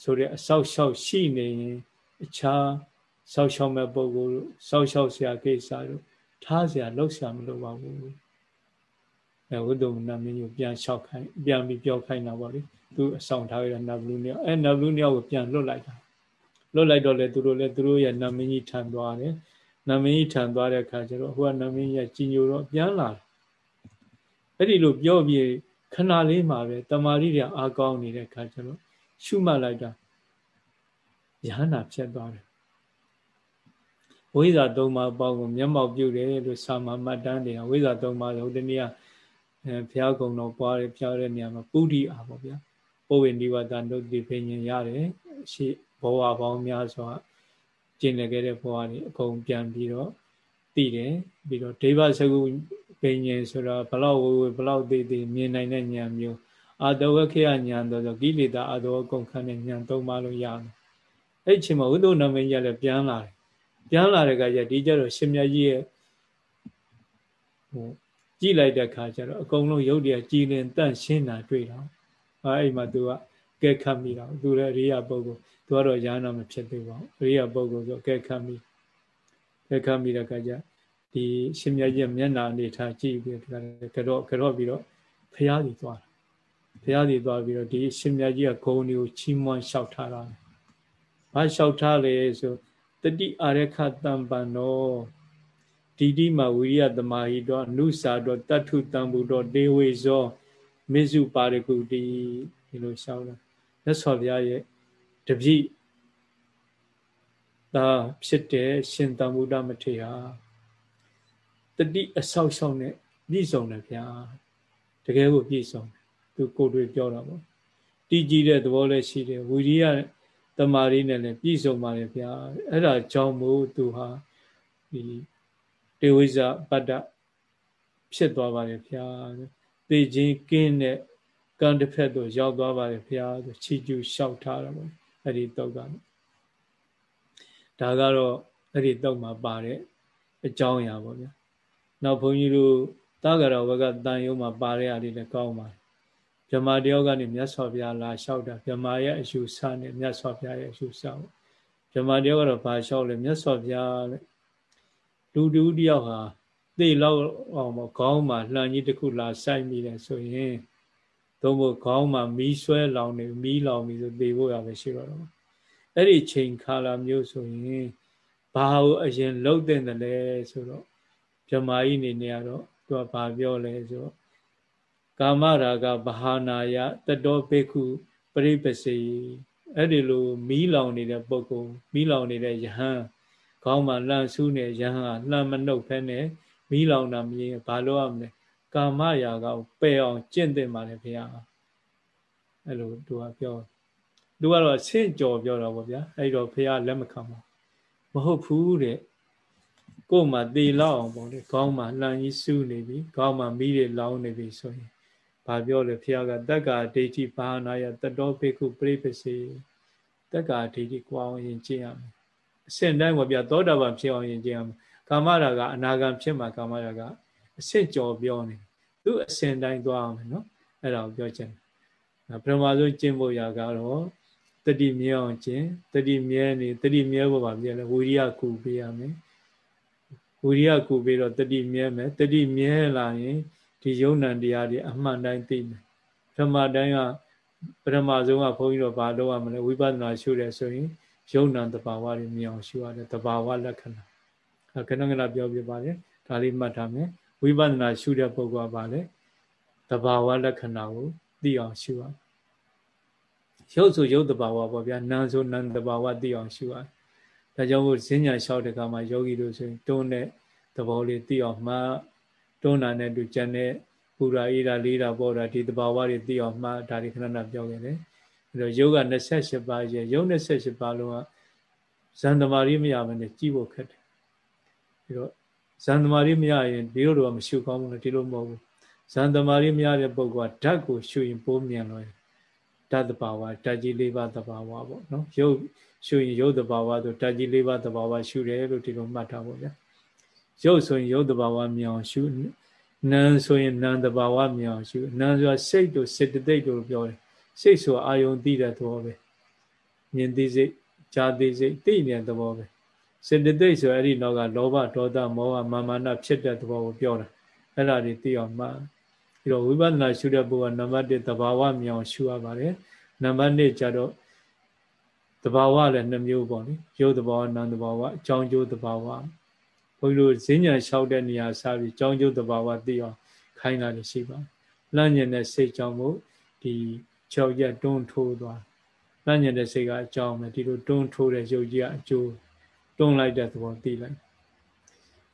ဆိုတဲ့အဆောက်ရှောက်ရှိနေရင်အခြားဆောက်ရှောက်မဲ့ပုဂ္ဂိုလ်တို့ဆောက်ရှောက်ဆရာကိစ္စတို့ထားဆရာလောက်ဆရာမလိုပါဘူးအဲဝိတုမနာမင်းကိုပြန်လျှောက်ခိုင်းပြန်ပြီးပြောခိုင်းတာပေါ့လေသူအဆောင်ထားရတဲ့နဗလူနှစ်ယောက်အဲနဗလူနှစ်ယောက်ကိုပြန်လွတ်လိုက်တာလွတ်လိုက်တော့လေသူတို့လည်းသူတို့ရဲ့နာမင်းကြီးထံသွားတယ်နာမင်းကြီးထံသွားတဲ့အခါကျတော့ဟိုကနာမင်းကြီးကကြီးညိုတော့ပြန်လာတယ်အဲ့ဒီလိုပြောပြီးခဏလေးမှာပဲတမာရီတွေအားကောင်းနေတဲ့အခါကျတော့ ရှုမှတ်လိုက်တာယဟနာဖြစ်သွားတယ်ဝိဇ္ဇာသုံးပါးပေါင်းကိုမျက်မှောက်ပြုတယ်လို့စာမမှတ်တမ်းတယ်ဝိဇ္ဇာသုံးပါးဆိုဒီနေ့ကအဲဘုရားကုံတော်ပွားတယ်ဖျားတဲ့နေရာမှာပုဒိအာပေါ့ဗျာပုဝေနိဝတ္တနုတိဖိညာရတယ်ရှေ့ဘဝပေါင်းများစွာကျင့်လည်ခဲ့တဲ့ဘဝတွေအကုန်ပြန်ပြီးတော့တည်တယ်ပြီးတော့ဒေဝစကုပိညာဆိုတာဘလောက်ဝေဝေဘလောက်သေးသေးမြင်နိုင်တဲ့ဉာဏ်မျိုး အာတဝခေယညာတော့ဆိုကိလေသာအာတဝကုန်ခန့်တဲ့ညာသုံးပါလို့ရတယ်အဲ့ချိန်မှာဝိသုနာမင်းကြီးလည်းပြန်လာတယ်ပြန်လာတဲ့အခါကျဒီကျတော့ရှင်မြတ်ကြီးရဲ့ဟိုကြည့်လိုက်တဲ့အခါကျတော့အကုန်လုံးရုပ်တရက်ကြည်လင်တန့်ရှင်းတာတွေ့တော့အဲ့မှာ तू ကကဲခတ်မိတော့သူလည်းအရိယာပုဂ္ဂိုလ်သူကတော့ယာနာမဖြစ်သေးပါဘူးအရိယာပုဂ္ဂိုလ်ဆိုကဲခတ်မိကဲခတ်မိတဲ့အခါကျဒီရှင်မြတ်ကြီးမျက်နာအနေထားကြည့်ပြီးကတော့ကတော့ပြီးတော့ဖျားစီသွားတာ ဘုရားစီသွားပြီးတော့ဒီရှင်မြတ်ကြီးကဂုံတွေကိုချီးမွမ်းလျှောက်ထားတာ။ဘာလျှောက်ထားလဲဆိုတတိအာရခတံပံနောဒီတိမဝိရိယသမာဟိတောအနုစာတောတတ္ထုတံဘူတောဒေဝေဇောမေစုပါရကုတိဒီလိုရှောင်းတာမြတ်စွာဘုရားရဲ့တပည့်ဒါဖြစ်တဲ့ရှင်တမုဒ္ဒမထေရတတိအဆောက်ရှောက်နဲ့ပြည့်စုံတယ်ဗျာတကယ်ကိုပြည့်စုံတယ် သူကိုယ်တွေပြောတာပေါ့တည်ကြည်တဲ့သဘောလည်းရှိတယ်ဝီရိယတမာရီနဲ့လည်းပြည့်စုံပါတယ်ဗျာအဲ့ဒါကြောင့်မို့သူဟာဒီတေဝိဇပတ္တဖြစ်သွားပါတယ်ဗျာသိချင်းကင်းတဲ့ကံတစ်ဖက်သို့ရောက်သွားပါတယ်ဗျာဆိုချီကျူလျှောက်ထားတာပေါ့အဲ့ဒီတော့ကဒါကတော့အဲ့ဒီတော့မှာပါတဲ့အကြောင်းအရာပေါ့ဗျာနောက်ဘုန်းကြီးတို့တာဂရဝကတန်ယုံမှာပါတဲ့အရာတွေလည်းကောင်းပါတယ် ဗြဟ္မာတယောက်ကနေမြတ်စွာဘုရားလာလျှောက်တာဗြဟ္မာရဲ့အယူဆနဲ့မြတ်စွာဘုရားရဲ့အယူဆပေါ့ဗြဟ္မာတယောက်ကတော့ဘာလျှောက်လဲမြတ်စွာဘုရားလေလူတူတယောက်ဟာသိလောက်အောင်ပေါ့ခေါင်းမှာလှန်ကြီးတစ်ခုလာစိုက်မိတယ်ဆိုရင်သုံးဖို့ခေါင်းမှာမီးဆွဲလောင်နေမီးလောင်ပြီဆိုသေဖို့ရပဲရှိတော့တော့အဲ့ဒီချိန်ခါလာမျိုးဆိုရင်ဘာကိုအရင်လှုပ်တဲ့တယ်လဲဆိုတော့ဗြဟ္မာကြီးနေနေရတော့သူကဘာပြောလဲဆိုတော့ ကာမရာဂဘာဟာနာယတတောဘေခုပရိပစေအဲ့ဒီလိုမီးလောင်နေတဲ့ပုဂ္ဂိုလ်မီးလောင်နေတဲ့ယဟန်ခေါင်းမှာလန့်ဆူးနေယဟန်ကလှမ်းမနှုတ်ဖဲနဲ့မီးလောင်တာမြင်ဘာလို့ရမလဲကာမရာဂကိုပယ်အောင်ကျင့်သင့်ပါတယ်ဗျာအဲ့လိုသူကပြောသူကတော့ဆင့်ကြော်ပြောတာပေါ့ဗျာအဲ့တော့ဘုရားလက်မခံပါမဟုတ်ဘူးတဲ့ကိုယ်မှာတေလောက်အောင်ပေါ့လေခေါင်းမှာလှန်ကြီးစူးနေပြီခေါင်းမှာမီးတွေလောင်းနေပြီဆိုရင် ဘာပြောလဲဘုရားကတက္ကာဒိဋ္ဌိဘာနာယတတောဘိက္ခုပြိပစေတက္ကာဒိဋ္ဌိကွာအောင်ရင်ကျင့်ရမယ်အစင်တိုင်းပေါ့ဗျာသောတာပန်ဖြစ်အောင်ရင်ကျင့်ရမယ်ကာမရာကအနာဂံဖြစ်မှာကာမရာကအစစ်ကြော်ပြောနေသူအစင်တိုင်းသွားအောင်နော်အဲ့ဒါကိုပြောချင်တယ်ပထမဆုံးကျင့်ဖို့ရာကတော့တတိမြဲအောင်ကျင့်တတိမြဲနေတတိမြဲဖို့ပါပြလဲဝိရိယကူပေးရမယ်ဝိရိယကူပေးတော့တတိမြဲမယ်တတိမြဲလာရင် ဒီယုံ nant တရားတွေအမှန်တိုင်းသိမယ်ပထမတိုင်းကပထမဆုံးကဘုန်းကြီးတို့ဘာလုပ်ရမလဲဝိပဿနာရှုတယ်ဆိုရင်ယုံ nant တဘာဝတွေမြင်အောင်ရှုရတယ်တဘာဝလက္ခဏာခဏခဏပြောပြပါတယ်ဒါလေးမှတ်ထားမယ်ဝိပဿနာရှုတဲ့ပုဂ္ဂိုလ်ကပါလေတဘာဝလက္ခဏာကိုသိအောင်ရှုရရုပ်ဆိုရုပ်တဘာဝပေါ့ဗျာနာမ်ဆိုနာမ်တဘာဝသိအောင်ရှုရဒါကြောင့်မို့ဈဉ္ညာလျှောက်တဲ့အခါမှာယောဂီတို့ဆိုရင်တွန်းတဲ့သဘောလေးသိအောင်မှ တွန်းတာနဲ့တူကျန်တဲ့ပူရာအေးတာလေးတာပေါ်တာဒီတဘာဝတွေသိအောင်မှဒါတွေခဏခဏပြောခဲ့တယ်အဲတော့ယောဂ28ပါးရဲ့ယုံ28ပါးလုံးကဇန်သမารီမရဘဲနဲ့ကြည့်ဖို့ခက်တယ်ပြီးတော့ဇန်သမารီမရရင်ဒီလိုတော့မရှုကောင်းဘူးလေဒီလိုမဟုတ်ဘူးဇန်သမารီမရတဲ့ပုဂ္ဂိုလ်ကဓာတ်ကိုရှုရင်ပိုးမြန်လို့ဓာတ်တဘာဝဓာတ်ကြီးလေးပါတဘာဝပေါ့နော်ရုပ်ရှုရင်ရုပ်တဘာဝဆိုဓာတ်ကြီးလေးပါတဘာဝရှုတယ်လို့ဒီလိုမှတ်ထားဖို့ဗျာ ရုပ်ဆိုရင်ရုပ်တဘာဝမြောင်ရှုနာမ်ဆိုရင်နာမ်တဘာဝမြောင်ရှုနာမ်ဆိုတာစိတ်တို့စေတသိက်တို့ပြောတယ်စိတ်ဆိုအာယုံသိတဲ့သဘောပဲမြင်သိစိတ်ကြားသိစိတ်သိနေတဲ့သဘောပဲစေတသိက်ဆိုအဲ့ဒီနောက်ကလောဘဒေါသမောဟမာမာနဖြစ်တဲ့သဘောကိုပြောတာအဲ့ဒါတွေသိအောင်မှပြီးတော့ဝိပဿနာရှုတဲ့ပုဂ္ဂိုလ်ကနံပါတ်1သဘာဝမြောင်ရှုရပါတယ်နံပါတ်2ကျတော့သဘာဝလည်းနှမျိုးပေါ့လေရုပ်သဘာဝနာမ်သဘာဝအကြောင်းကျိုးသဘာဝ ဘုန်းကြီးတို့ဈဉ္ညာလျှောက်တဲ့နေရာစပြီးအကြောင်းကျိုးသဘာဝသိအောင်ခိုင်းတာရှိပါလန့်ညင်တဲ့စိတ်ကြောင့်မို့ဒီ6ရက်တွန်းထိုးသွားလန့်ညင်တဲ့စိတ်ကအကြောင်းပဲဒီလိုတွန်းထိုးတဲ့ရုပ်ကြီးကအကျိုးတွန်းလိုက်တဲ့သဘောသိလိုက်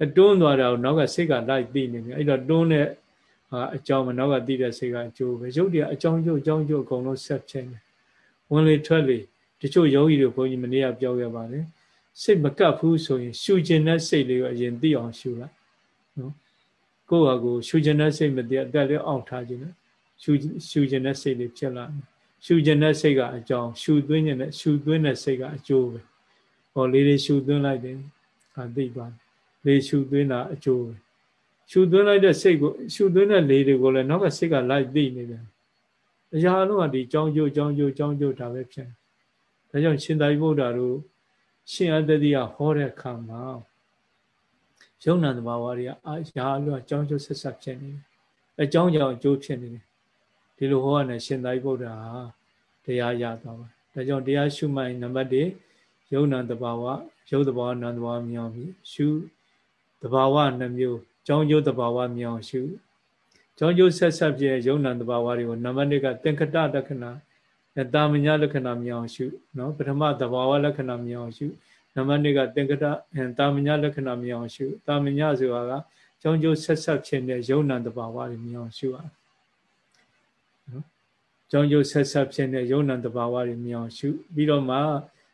အတွန်းသွားတာကိုနောက်ကစိတ်ကလိုက်သိနေပြီအဲ့တော့တွန်းတဲ့အကြောင်းမနောက်ကသိတဲ့စိတ်ကအကျိုးပဲရုပ်တည်းအကြောင်းကျိုးအကြောင်းကျိုးအကုန်လုံးဆက်ဖြစ်နေဝင်လေထွက်လေတချို့ယောဂီတွေဘုန်းကြီးမနေ့ကပြောခဲ့ပါတယ် စိတ်မကပ်ဘူးဆိုရင်ရှူကျင်တဲ့စိတ်လေးကိုအရင်သိအောင်ရှူလိုက်နော်ကိုယ့်ဟာကိုရှူကျင်တဲ့စိတ်မသိအသက်လေးအောင့်ထားခြင်းနဲ့ရှူရှူကျင်တဲ့စိတ်လေးဖြစ်လာတယ်ရှူကျင်တဲ့စိတ်ကအကြောင်းရှူသွင်းခြင်းနဲ့ရှူသွင်းတဲ့စိတ်ကအကျိုးပဲဟောလေးလေးရှူသွင်းလိုက်တယ်ဟာသိသွားတယ်လေးရှူသွင်းတာအကျိုးပဲရှူသွင်းလိုက်တဲ့စိတ်ကိုရှူသွင်းတဲ့လေးတွေကိုလည်းနောက်ကစိတ်ကလိုက်သိနေတယ်အရာလုံးကဒီကြောင်းကျိုးကြောင်းကျိုးကြောင်းကျိုးဒါပဲဖြစ်တယ်ဒါကြောင့်ရှင်သာရိပုတ္တရာတို့ ရှင်အတ္တိကဟောတဲ့အခါမှာယုံနာတဘာဝတွေကအာရာလုံးအကြောင်းကျိုးဆက်ဆက်ဖြစ်နေတယ်အကြောင်းကြောင့်အကျိုးဖြစ်နေတယ်ဒီလိုဟောရတဲ့ရှင်သာရိပုတ္တရာတရားရသွားပါဒါကြောင့်တရားရှုမှတ်နံပါတ်1ယုံနာတဘာဝယုတ်တဘာဝနံတဘာဝမြောင်ပြီရှုတဘာဝနှမျိုးကြောင်းကျိုးတဘာဝမြောင်ရှုကြောင်းကျိုးဆက်ဆက်ပြည့်ယုံ nant တဘာဝတွေကိုနံပါတ်1ကသင်္ခတလက္ခဏာ တာမညာလက္ခဏာမြောင်ရှုနော်ပထမတဘာဝလက္ခဏာမြောင်ရှုနံပါတ်2ကသင်္ကတတာမညာလက္ခဏာမြောင်ရှုတာမညာဆိုတာကကြောင်းကျိုးဆက်ဆက်ဖြစ်တဲ့ယုံ nant တဘာဝတွေမြောင်ရှုရနော်ကြောင်းကျိုးဆက်ဆက်ဖြစ်တဲ့ယုံ nant တဘာဝတွေမြောင်ရှုပြီးတော့မှ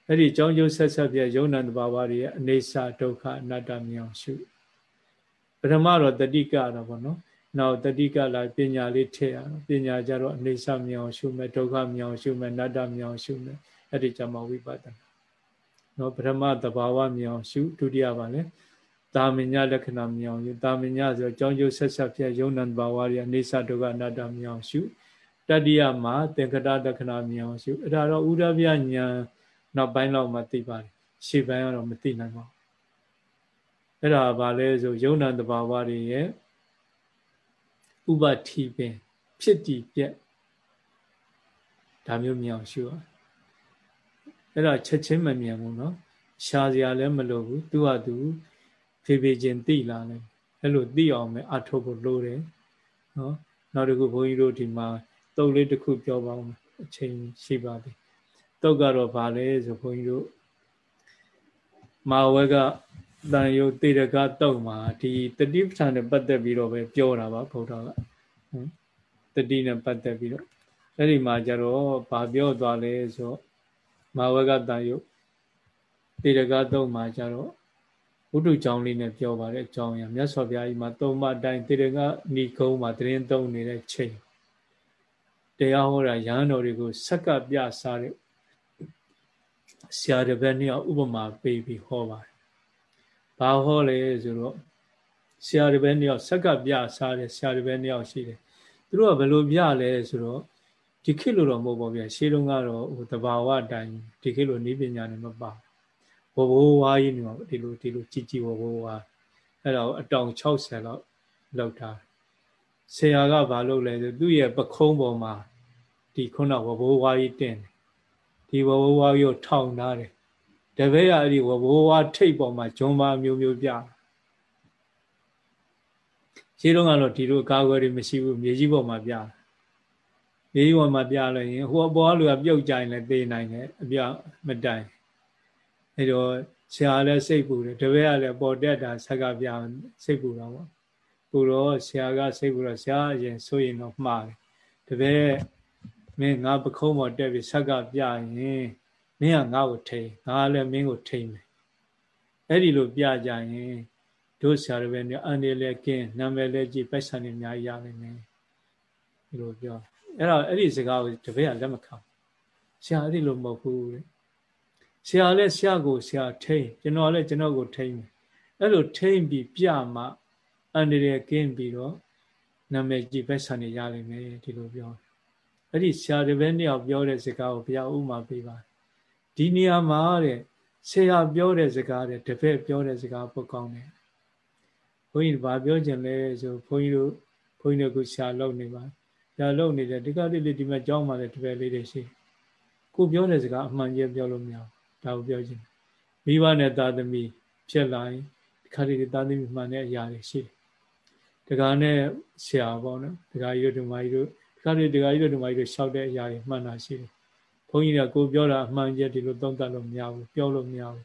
အဲ့ဒီကြောင်းကျိုးဆက်ဆက်ပြယုံ nant တဘာဝတွေရဲ့အနေစာဒုက္ခအနတ္တမြောင်ရှုပထမတော့တတိကတော့ဗောနော် နောက်တတိကလာပညာလေးထည့်ရအောင်ပညာကြတော့အနေဆမြောင်ရှုမယ်ဒုက္ခမြောင်ရှုမယ်နတ္တမြောင်ရှုမယ်အဲ့ဒီကြမှာဝိပဿနာနော်ပထမသဘာဝမြောင်ရှုဒုတိယပါလေတာမညလက္ခဏာမြောင်ရှုတာမညဆိုကြောင်းကျိုးဆက်ဆက်ဖြစ်ယုံနံသဘာဝတွေအနေဆဒုက္ခနတ္တမြောင်ရှုတတိယမှာသင်္ကတလက္ခဏာမြောင်ရှုအဲ့ဒါတော့ဥဒဗျညာနောက်ပိုင်းလောက်မှသိပါတယ်ရှေ့ပိုင်းကတော့မသိနိုင်ပါဘူးအဲ့ဒါဘာလဲဆိုယုံနံသဘာဝတွေရဲ့ ဥပတိပင်ဖြစ်တည်ပြက်ဒါမျိုးမြောင်ရှုရအဲ့တော့ချက်ချင်းမမြင်ဘူးเนาะရှားစရာလည်းမလိုဘူးသူ့ဟာသူဖေဖေချင်းသိလာတယ်အဲ့လိုသိအောင်ပဲအထုတ်ဖို့လိုတယ်เนาะနောက်တစ်ခုဘုန်းကြီးတို့ဒီမှာတုတ်လေးတစ်ခုပြောပါဦးအချိန်ရှိပါသေးတုတ်ကတော့ဗာလဲဆိုဘုန်းကြီးတို့မာဝဲက တန်ယုတ်တေရကတုတ်မှာဒီတတိပဋ္ဌာန်နဲ့ပတ်သက်ပြီးတော့ပဲပြောတာပါဘုရားကတတိနဲ့ပတ်သက်ပြီးတော့အဲ့ဒီမှာကျတော့ဘာပြောသွားလဲဆိုမာဝကတန်ယုတ်တေရကတုတ်မှာကျတော့ဝိတုကြောင်းလေးနဲ့ပြောပါတယ်အကြောင်းရမြတ်စွာဘုရားကြီးမှာသုံးမအတိုင်းတေရကဏီကုံးမှာတရင်သုံးနေတဲ့ချိန်တရားဟောတာရဟန်းတော်တွေကိုဆက်ကပြစားတဲ့ဆရာတစ်ပည့်နှစ်ယောက်ဥပမာပေးပြီးဟောပါတယ် ဘာဟောလဲဆိုတော့ဆရာတပည့်နှစ်ယောက်ဆက်ကပြစားတယ်ဆရာတပည့်နှစ်ယောက်ရှိတယ်သူတို့ကဘယ်လိုပြလဲဆိုတော့ဒီခေတ်လိုတော့မဟုတ်ပါဗျာရှေးတုန်းကတော့ဟိုတဘာဝအတိုင်းဒီခေတ်လိုနည်းပညာနဲ့မပါဘဘိုးဝါးကြီးနေမှာဒီလိုဒီလိုជីជីဘဘိုးဝါးအဲ့ဒါအတောင်60လောက်လောက်ထားဆရာကဘာလုပ်လဲဆိုသူ့ရဲ့ပခုံးပေါ်မှာဒီခုနဘဘိုးဝါးကြီးတင်တယ်ဒီဘဘိုးဝါးကြီးကိုထောင်ထားတယ် တပည့်ရအဲ့ဒီဝဘိုးဝါထိတ်ပေါ်မှာဂျွန်ပါမျိုးမျိုးပြရှင်းတော့ကတော့ဒီလိုကာကွယ်တွေမရှိဘူးမြေကြီးပေါ်မှာပြမြေကြီးပေါ်မှာပြလို့ရင်ဟိုအပေါ်ကလူကပြုတ်ကြရင်လည်းသေနိုင်တယ်အပြမတိုင်အဲ့တော့ဆရာလည်းစိတ်ပူတယ်တပည့်ကလည်းပေါ်တက်တာဆက်ကပြစိတ်ပူတော့ပေါ့ပူတော့ဆရာကစိတ်ပူတော့ဆရာအရင်ဆိုရင်တော့မှားတယ်တပည့်မင်းငါပခုံးပေါ်တက်ပြီးဆက်ကပြရင် မင်းကငါ့ကိုထိန်ငါလည်းမင်းကိုထိန်မယ်အဲ့ဒီလိုပြကြရင်တို့ဆရာတော်ပဲအန်ဒီလည်းကင်းနာမည်လည်းကြည့်ပိုက်ဆံတွေအများကြီးရနိုင်မယ်ဒီလိုပြောအဲ့တော့အဲ့ဒီစကားကိုတပည့်ကလက်မခံဆရာအဲ့ဒီလိုမဟုတ်ဘူးတဲ့ဆရာလည်းဆရာကိုဆရာထိန်ကျွန်တော်လည်းကျွန်တော်ကိုထိန်မယ်အဲ့လိုထိန်ပြီးပြမှအန်ဒီလည်းကင်းပြီးတော့နာမည်ကြည့်ပိုက်ဆံတွေရနိုင်မယ်ဒီလိုပြောအဲ့ဒီဆရာတပည့်နှစ်ယောက်ပြောတဲ့စကားကိုဘုရားဥမာပေးပါတယ် ဒီနေရာမှာတဲ့ဆရာပြောတဲ့စကားတဲ့တပည့်ပြောတဲ့စကားပုတ်ကောင်းတယ်ဘုန်းကြီးဘာပြောချင်လဲဆိုဘုန်းကြီးတို့ဘုန်းကြီးတို့ကဆရာလုပ်နေပါဆရာလုပ်နေတယ်ဒီကလေးလေးဒီမှာကြောင်းပါလေတပည့်လေးတွေရှိကိုပြောတဲ့စကားအမှန်ကြီးပြောလို့မရဘူးဒါကိုပြောချင်မိဘနဲ့သားသမီးဖြစ်လာရင်ဒီခါလေးသားသမီးမှန်တဲ့အရာတွေရှိတယ်တကားနဲ့ဆရာပေါ့နော်တကားကြီးတို့ဓမ္မကြီးတို့ဒီခါလေးတကားကြီးတို့ဓမ္မကြီးတို့ရှောက်တဲ့အရာတွေမှန်တာရှိတယ် ဘုန်းကြီးကကိုပြောတာအမှန်ကျဒီလိုသုံးသပ်လို့မရဘူးပြောလို့မရဘူး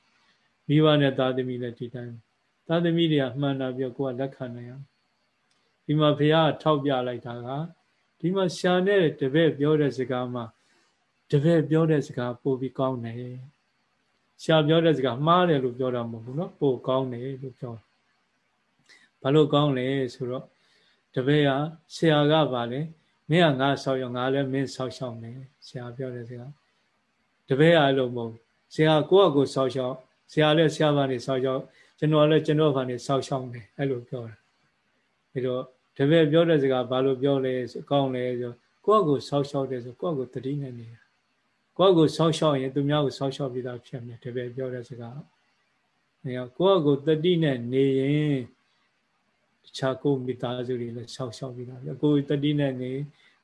မိဘနဲ့သားသမီးလည်းဒီတိုင်းသားသမီးတွေကမှန်တာပြောကိုကလက်ခံနိုင်အောင်ဒီမှာဘုရားထောက်ပြလိုက်တာကဒီမှာရှာနဲ့တပည့်ပြောတဲ့စကားမှာတပည့်ပြောတဲ့စကားပိုပြီးကောင်းတယ်ရှာပြောတဲ့စကားမှားတယ်လို့ပြောတာမဟုတ်ဘူးเนาะပိုကောင်းတယ်လို့ပြောဘာလို့ကောင်းလဲဆိုတော့တပည့်ကဆရာကပါလေ မင်းကငါဆောက်ရငါလည်းမင်းဆောက်ရှောက်မယ်ဆရာပြောတဲ့စကားတပည့်အားလုံးမဟုတ်ဆရာကိုယ့်အကိုဆောက်ရှောက်ဆရာလည်းဆရာဘာနေဆောက်ရှောက်ကျွန်တော်လည်းကျွန်တော်ဘာနေဆောက်ရှောက်မယ်အဲ့လိုပြောတာအဲတော့တပည့်ပြောတဲ့စကားဘာလို့ပြောလဲဆိုကောင်းလဲဆိုကိုယ့်အကိုဆောက်ရှောက်တယ်ဆိုကိုယ့်အကိုတတိနဲ့နေတာကိုယ့်အကိုဆောက်ရှောက်ရင်သူများကိုဆောက်ရှောက်ပြီးသားဖြစ်မယ်တပည့်ပြောတဲ့စကားအဲကိုယ့်အကိုတတိနဲ့နေရင်တ ခြားကိုမိသားစုတွေလည်းဆောက်ရှောက်ပြီးသားပြကိုတတိနဲ့နေ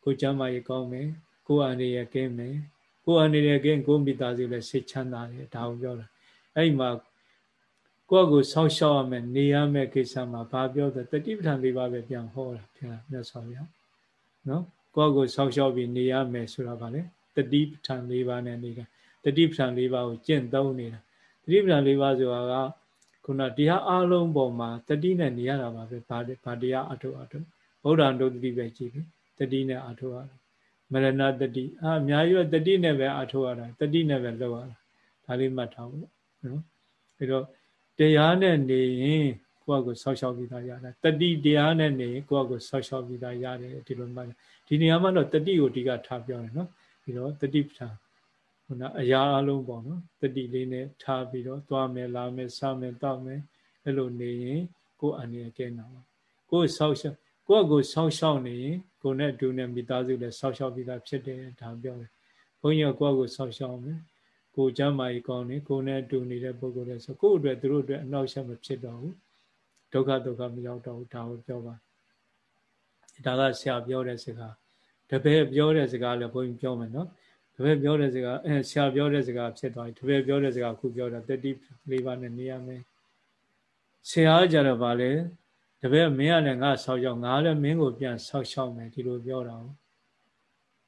ကိုကျမ်းမာရေးကောင်းမယ်ကိုအနေရကင်းမယ်ကိုအနေရကင်းကိုမိသားစုလည်းစိတ်ချမ်းသာတယ်ဒါကိုပြောတာအဲ့ဒီမှာကိုယ့်ကိုဆောက်ရှောက်ရမယ်နေရမယ်ကိစ္စမှာဘာပြောတယ်တတိပဋ္ဌာန်၄ပါးပဲပြန်ဟောတာဘုရားမြတ်စွာဘုရားနော်ကိုယ့်ကိုဆောက်ရှောက်ပြီးနေရမယ်ဆိုတာဗာလေတတိပဋ္ဌာန်၄ပါးနဲ့နေတာတတိပဋ္ဌာန်၄ပါးကိုကျင့်သုံးနေတာတတိပဋ္ဌာန်၄ပါးဆိုတာက ခုနတရားအလုံးပေါ်မှာတတိနဲ့နေရတာပါပဲဘာဘာတရားအထုအထုဗုဒ္ဓံတို့တတိပဲကြည့်ပြီတတိနဲ့အထုရတယ်မရဏတတိအာအများကြီးကတတိနဲ့ပဲအထုရတာတတိနဲ့ပဲလောက်ရတာဒါလေးမှတ်ထားဖို့နော်ပြီးတော့တရားနဲ့နေရင်ကိုယ့်ကိုဆောက်ရှောက်ပြီးသားရတယ်တတိတရားနဲ့နေရင်ကိုယ့်ကိုဆောက်ရှောက်ပြီးသားရတယ်ဒီလိုမှဒီနေရာမှာတော့တတိကိုအဓိကထားပြောတယ်နော်ပြီးတော့တတိပဋ္ဌာန် ခုနအရာအလုံးပေါ့နော်တတိလေးနဲ့ထားပြီးတော့သွားမယ်လာမယ်စားမယ်တောက်မယ်အဲ့လိုနေရင်ကိုယ်အနေနဲ့ကဲနာပါကိုယ်ဆောက်ရှောက်ကိုယ့်ကိုဆောက်ရှောက်နေရင်ကိုယ်နဲ့ဒူနဲ့မိသားစုလည်းဆောက်ရှောက်ပြီးသားဖြစ်တယ်ဒါပြောတယ်ဘုန်းကြီးကကိုယ့်ကိုဆောက်ရှောက်မယ်ကိုကျမ်းမာရေးကောင်းနေကိုနဲ့တူနေတဲ့ပုဂ္ဂိုလ်တွေဆိုကိုယ့်အတွက်သူတို့အတွက်အနောက်ရှက်မဖြစ်တော့ဘူးဒုက္ခဒုက္ခမရောက်တော့ဘူးဒါကိုပြောပါဒါကဆရာပြောတဲ့စကားတပည့်ပြောတဲ့စကားလည်းဘုန်းကြီးပြောမယ်နော်တ ပည့်ပြောတဲ့စကားအဲဆရာပြောတဲ့စကားဖြစ်သွားပြီတပည့်ပြောတဲ့စကားခုပြောတာတတိလေးပါးနဲ့နေရမယ်ဆရာကြတော့ဗာလေတပည့်မင်းကလည်းငါဆောက်ရှောက်ငါလည်းမင်းကိုပြန်ဆောက်ရှောက်မယ်ဒီလိုပြောတာဟုတ်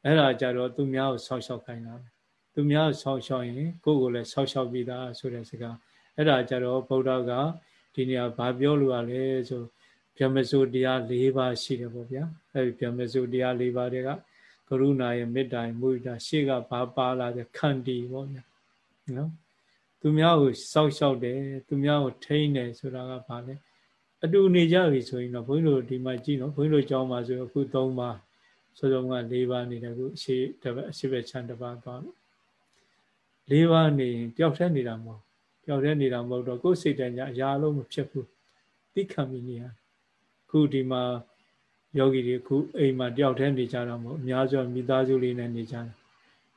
အဲ့ဒါကြတော့သူများကိုဆောက်ရှောက်ခိုင်းတာပဲသူများဆောက်ရှောက်ရင်ကိုယ့်ကိုလည်းဆောက်ရှောက်ပြီးသားဆိုတဲ့စကားအဲ့ဒါကြတော့ဗုဒ္ဓကဒီနေရာဘာပြောလို့ရလဲဆိုဗျမစုတရား၄ပါးရှိတယ်ပေါ့ဗျာအဲ့ဒီဗျမစုတရား၄ပါးတွေကက ရုဏာရဲ့မေတ္တာရဲ့မုဒိတာရှေ့ကဘာပါလာတဲ့ခန္တီပေါ့ဗျာနော်သူများကိုစောက်ရှောက်တယ်သူများကိုထိန်းတယ်ဆိုတာကဘာလဲအတူနေကြပြီဆိုရင်တော့ဘုန်းကြီးတို့ဒီမှာကြည့်နော်ဘုန်းကြီးတို့ကြောင်းပါဆိုအခု၃ပါးဆိုတော့က၄ပါးနေတယ်အခုအရှိတပတ်အရှိပဲချမ်းတစ်ပါးသွားလို့၄ပါးနေရင်ပျောက်ထဲနေတာမဟုတ်ပျောက်ထဲနေတာမဟုတ်တော့ကိုယ်စိတ်တည်းညာအရာလုံးမဖြစ်ဘူးသိခံမိနေရခုဒီမှာ ယောဂီတွေခုအိမ်မှာတယောက်တည်းနေကြတာမဟုတ်အများစုမိသားစုလေးနဲ့နေကြတာ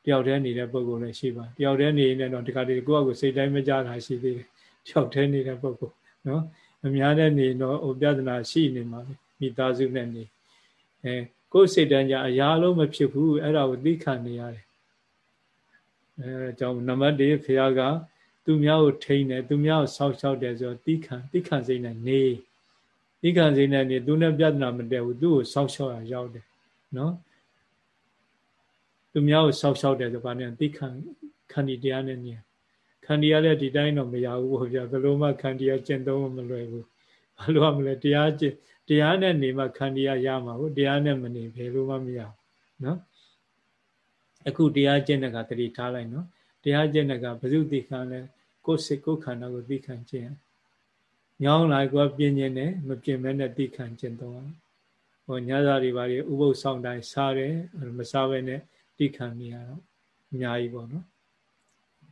တယောက်တည်းနေတဲ့ပုံကိုလည်းရှိပါတယောက်တည်းနေနေတော့ဒီကတည်းကကိုယ့်အကိုစိတ်တိုင်းမကြတာရှိသေးတယ်တယောက်တည်းနေတဲ့ပုံကိုနော်အများနဲ့နေတော့ဟိုပြဿနာရှိနေမှာမိသားစုနဲ့နေအဲကိုယ်စိတ်တန်းကြအရာလုံးမဖြစ်ဘူးအဲ့ဒါကိုသိခံနေရတယ်အဲကြောင့်နံပါတ်1ဖះကသူများကိုထိန်းတယ်သူများကိုဆောက်ရှောက်တယ်ဆိုတော့သိခံသိခံစိတ်နဲ့နေ သိခံစိတ်နဲ့နေသူနဲ့ပြဿနာမတည့်ဘူးသူ့ကိုဆောက်ရှောက်ရရောက်တယ်နော်သူများကိုဆောက်ရှောက်တယ်ဆိုဘာလဲသိခံခန္ဒီတရားနဲ့နေခန္ဒီရလည်းဒီတိုင်းတော့မရဘူးပေါ့ဗျာဘယ်လိုမှခန္ဒီရကျင့်သုံးမလွယ်ဘူးဘာလို့မလဲတရားကျင့်တရားနဲ့နေမှခန္ဒီရရမှာဟုတ်တရားနဲ့မနေဘယ်လိုမှမရဘူးနော်အခုတရားကျင့်တဲ့ကတတိထားလိုက်နော်တရားကျင့်တဲ့ကဘုဇုတိခံလဲကိုယ်စိတ်ကိုယ်ခန္ဓာကိုသိခံခြင်း ညောင်းလိုက်ကိုပြင်းခြင်းနဲ့မပြင်းမဲနဲ့သိခံခြင်းတော့ဟောညစာတွေပါလေဥပုသ်ဆောင်တိုင်းစားတယ်မစားဘဲနဲ့သိခံနေရတော့အများကြီးပေါ့နော်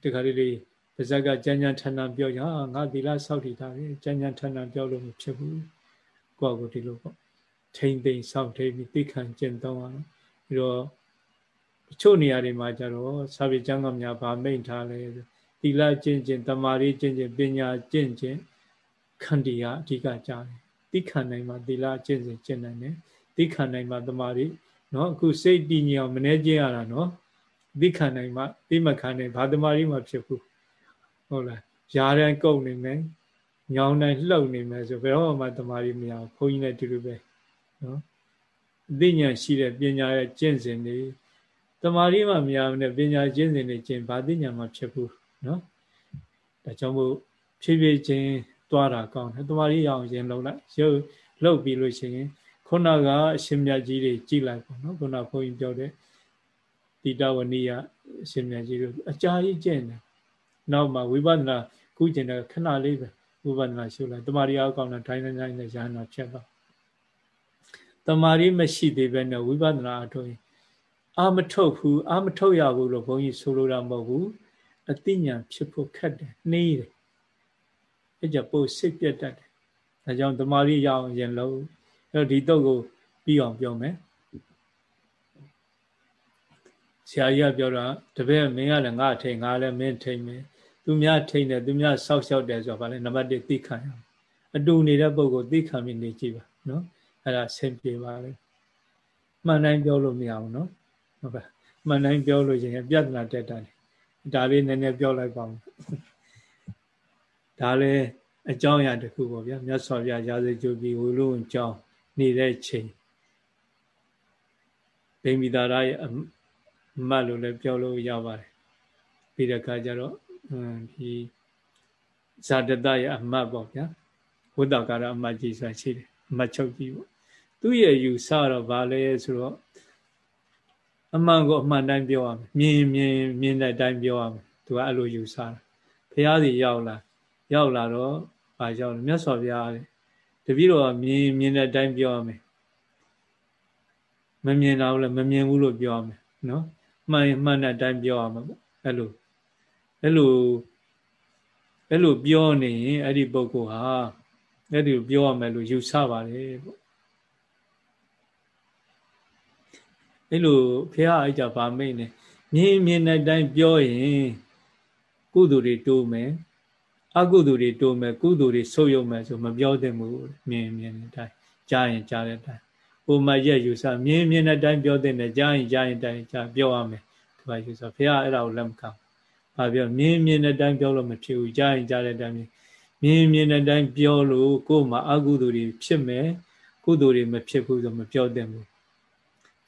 တခါလေးလေးပါဇက်ကကြမ်းကြမ်းထန်ထန်ပြောကြငါသီလစောင့်တည်တာပဲကြမ်းကြမ်းထန်ထန်ပြောလို့မဖြစ်ဘူးကိုယ့်ကိုဒီလိုပေါ့ထိမ့်သိမ့်စောင့်ထိပြီးသိခံကျင့်သုံးအောင်ပြီးတော့တချို့နေရာတွေမှာကျတော့စာပေကျမ်းကများဗာမိန့်ထားလဲသီလကျင့်ခြင်းတမာရီကျင့်ခြင်းပညာကျင့်ခြင်း ခန္တီကအဓိကကြားတယ်တိခဏနိုင်မှာသီလကျင့်စဉ်ကျင့်နိုင်တယ်တိခဏနိုင်မှာတမာရီနော်အခုစိတ်တည်ငြိမ်အောင်မနေကျင့်ရတာနော်တိခဏနိုင်မှာတိမခဏနိုင်ဘာတမာရီမှဖြစ်ဘူးဟုတ်လားယာရန်ကုတ်နေမယ်ညောင်းတိုင်းလှုပ်နေမယ်ဆိုဘယ်တော့မှတမာရီမရဘူးဘုန်းကြီးလည်းဒီလိုပဲနော်အသိဉာဏ်ရှိတဲ့ပညာရဲ့ကျင့်စဉ်တွေတမာရီမှမရဘူးနဲ့ပညာကျင့်စဉ်တွေကျင့်ဘာသိဉာဏ်မှဖြစ်ဘူးနော်ဒါကြောင့်မို့ဖြည်းဖြည်းချင်း သွားတာကောင်းတယ်တမာရီရအောင်ရင်လှုပ်လိုက်ရုပ်လှုပ်ပြီးလို့ရှိရင်ခုနကအရှင်မြတ်ကြီးတွေကြည်လိုက်ပေါ့နော်ခုနဘုန်းကြီးပြောတဲ့တိတဝနိယအရှင်မြတ်ကြီးတို့အကြာကြီးကျင့်တယ်နောက်မှဝိပဿနာကုကျင်တဲ့ခဏလေးပဲဝိပဿနာရှုလိုက်တမာရီအောင်ကောင်းတဲ့ဒိုင်းတိုင်းတိုင်းနဲ့ရဟနာဖြစ်သွားတမာရီမရှိသေးပဲနဲ့ဝိပဿနာအထုတ်ရင်အာမထုတ်ဘူးအာမထုတ်ရဘူးလို့ဘုန်းကြီးဆိုလိုတာမဟုတ်ဘူးအသိဉာဏ်ဖြစ်ဖို့ခက်တယ်နှေးတယ် အဲ့ကြပို့စိတ်ပြတ်တတ်တယ်ဒါကြောင့်တမာရီရအောင်ရင်လို့အဲ့တော့ဒီတော့ကိုပြီးအောင်ပြောမယ်ဆရာကြီးကပြောတာတပည့်မင်းကလည်းငါထိန်ငါလည်းမင်းထိန်မယ်သူများထိန်တယ်သူများစောက်ရှောက်တယ်ဆိုတော့ဗာလဲနံပါတ်1သိခံရအောင်အတူနေတဲ့ပုံကိုသိခံပြီးနေကြည့်ပါနော်အဲ့ဒါဆင်ပြေပါလေမှန်တိုင်းပြောလို့မရဘူးနော်ဟုတ်ပါမှန်တိုင်းပြောလို့ရင်ပြဿနာတက်တာလေဒါလေးနည်းနည်းပြောလိုက်ပါဦး ဒါလည်းအကြောင်းအရာတစ်ခုပေါ့ဗျာမြတ်စွာဘုရားရာဇကြိုပြီးဝိလုံးအကြောင်းနေတဲ့ချိန်ဗိမိတာရရဲ့အမတ်လို့လည်းပြောလို့ရပါတယ်ပြီးတဲ့အခါကျတော့ဒီဇာတတရဲ့အမတ်ပေါ့ဗျာဝိတ္တကာရအမတ်ကြီးဆိုတာရှိတယ်အမတ်ချုပ်ကြီးပေါ့သူ့ရဲ့ယူဆတော့ဗာလဲဆိုတော့အမှန်ကိုအမှန်တိုင်းပြောရမယ်မြင်မြင်မြင်တဲ့အတိုင်းပြောရမယ်သူကအဲ့လိုယူဆတာဘုရားစီရောက်လာ ရောက်လာတော့ဘာကြောင့်မြတ်စွာဘုရားတပည့်တော်မြင်မြင်တဲ့အတိုင်းပြောရမယ်မမြင်တာဘူးလည်းမမြင်ဘူးလို့ပြောရမယ်နော်မှန်မှန်တဲ့အတိုင်းပြောရမှာပေါ့အဲ့လိုအဲ့လိုအဲ့လိုပြောနေရင်အဲ့ဒီပုဂ္ဂိုလ်ဟာအဲ့ဒီပြောရမယ်လို့ယူဆပါတယ်ပေါ့အဲ့လိုဖះအိုက်ကြဗာမိတ်နေမြင်မြင်တဲ့အတိုင်းပြောရင်ကုသိုလ်တွေတိုးမယ် အကုသိုလ်တွေတိုးမယ်ကုသိုလ်တွေဆုပ်ယုပ်မယ်ဆိုမပြောသင့်ဘူးမြင်မြင်တဲ့အတိုင်းကြားရင်ကြားတဲ့အတိုင်းပုံမှန်ရက်ယူဆမြင်မြင်တဲ့အတိုင်းပြောတဲ့နဲ့ကြားရင်ကြားရင်တိုင်းကြားပြောရမယ်ဒီမှာယူဆဖះအဲ့ဒါကိုလက်မခံဘာပြောမြင်မြင်တဲ့အတိုင်းပြောလို့မဖြစ်ဘူးကြားရင်ကြားတဲ့အတိုင်းမြင်မြင်တဲ့အတိုင်းပြောလို့ကိုယ်မှာအကုသိုလ်တွေဖြစ်မယ်ကုသိုလ်တွေမဖြစ်ဘူးဆိုမပြောသင့်ဘူး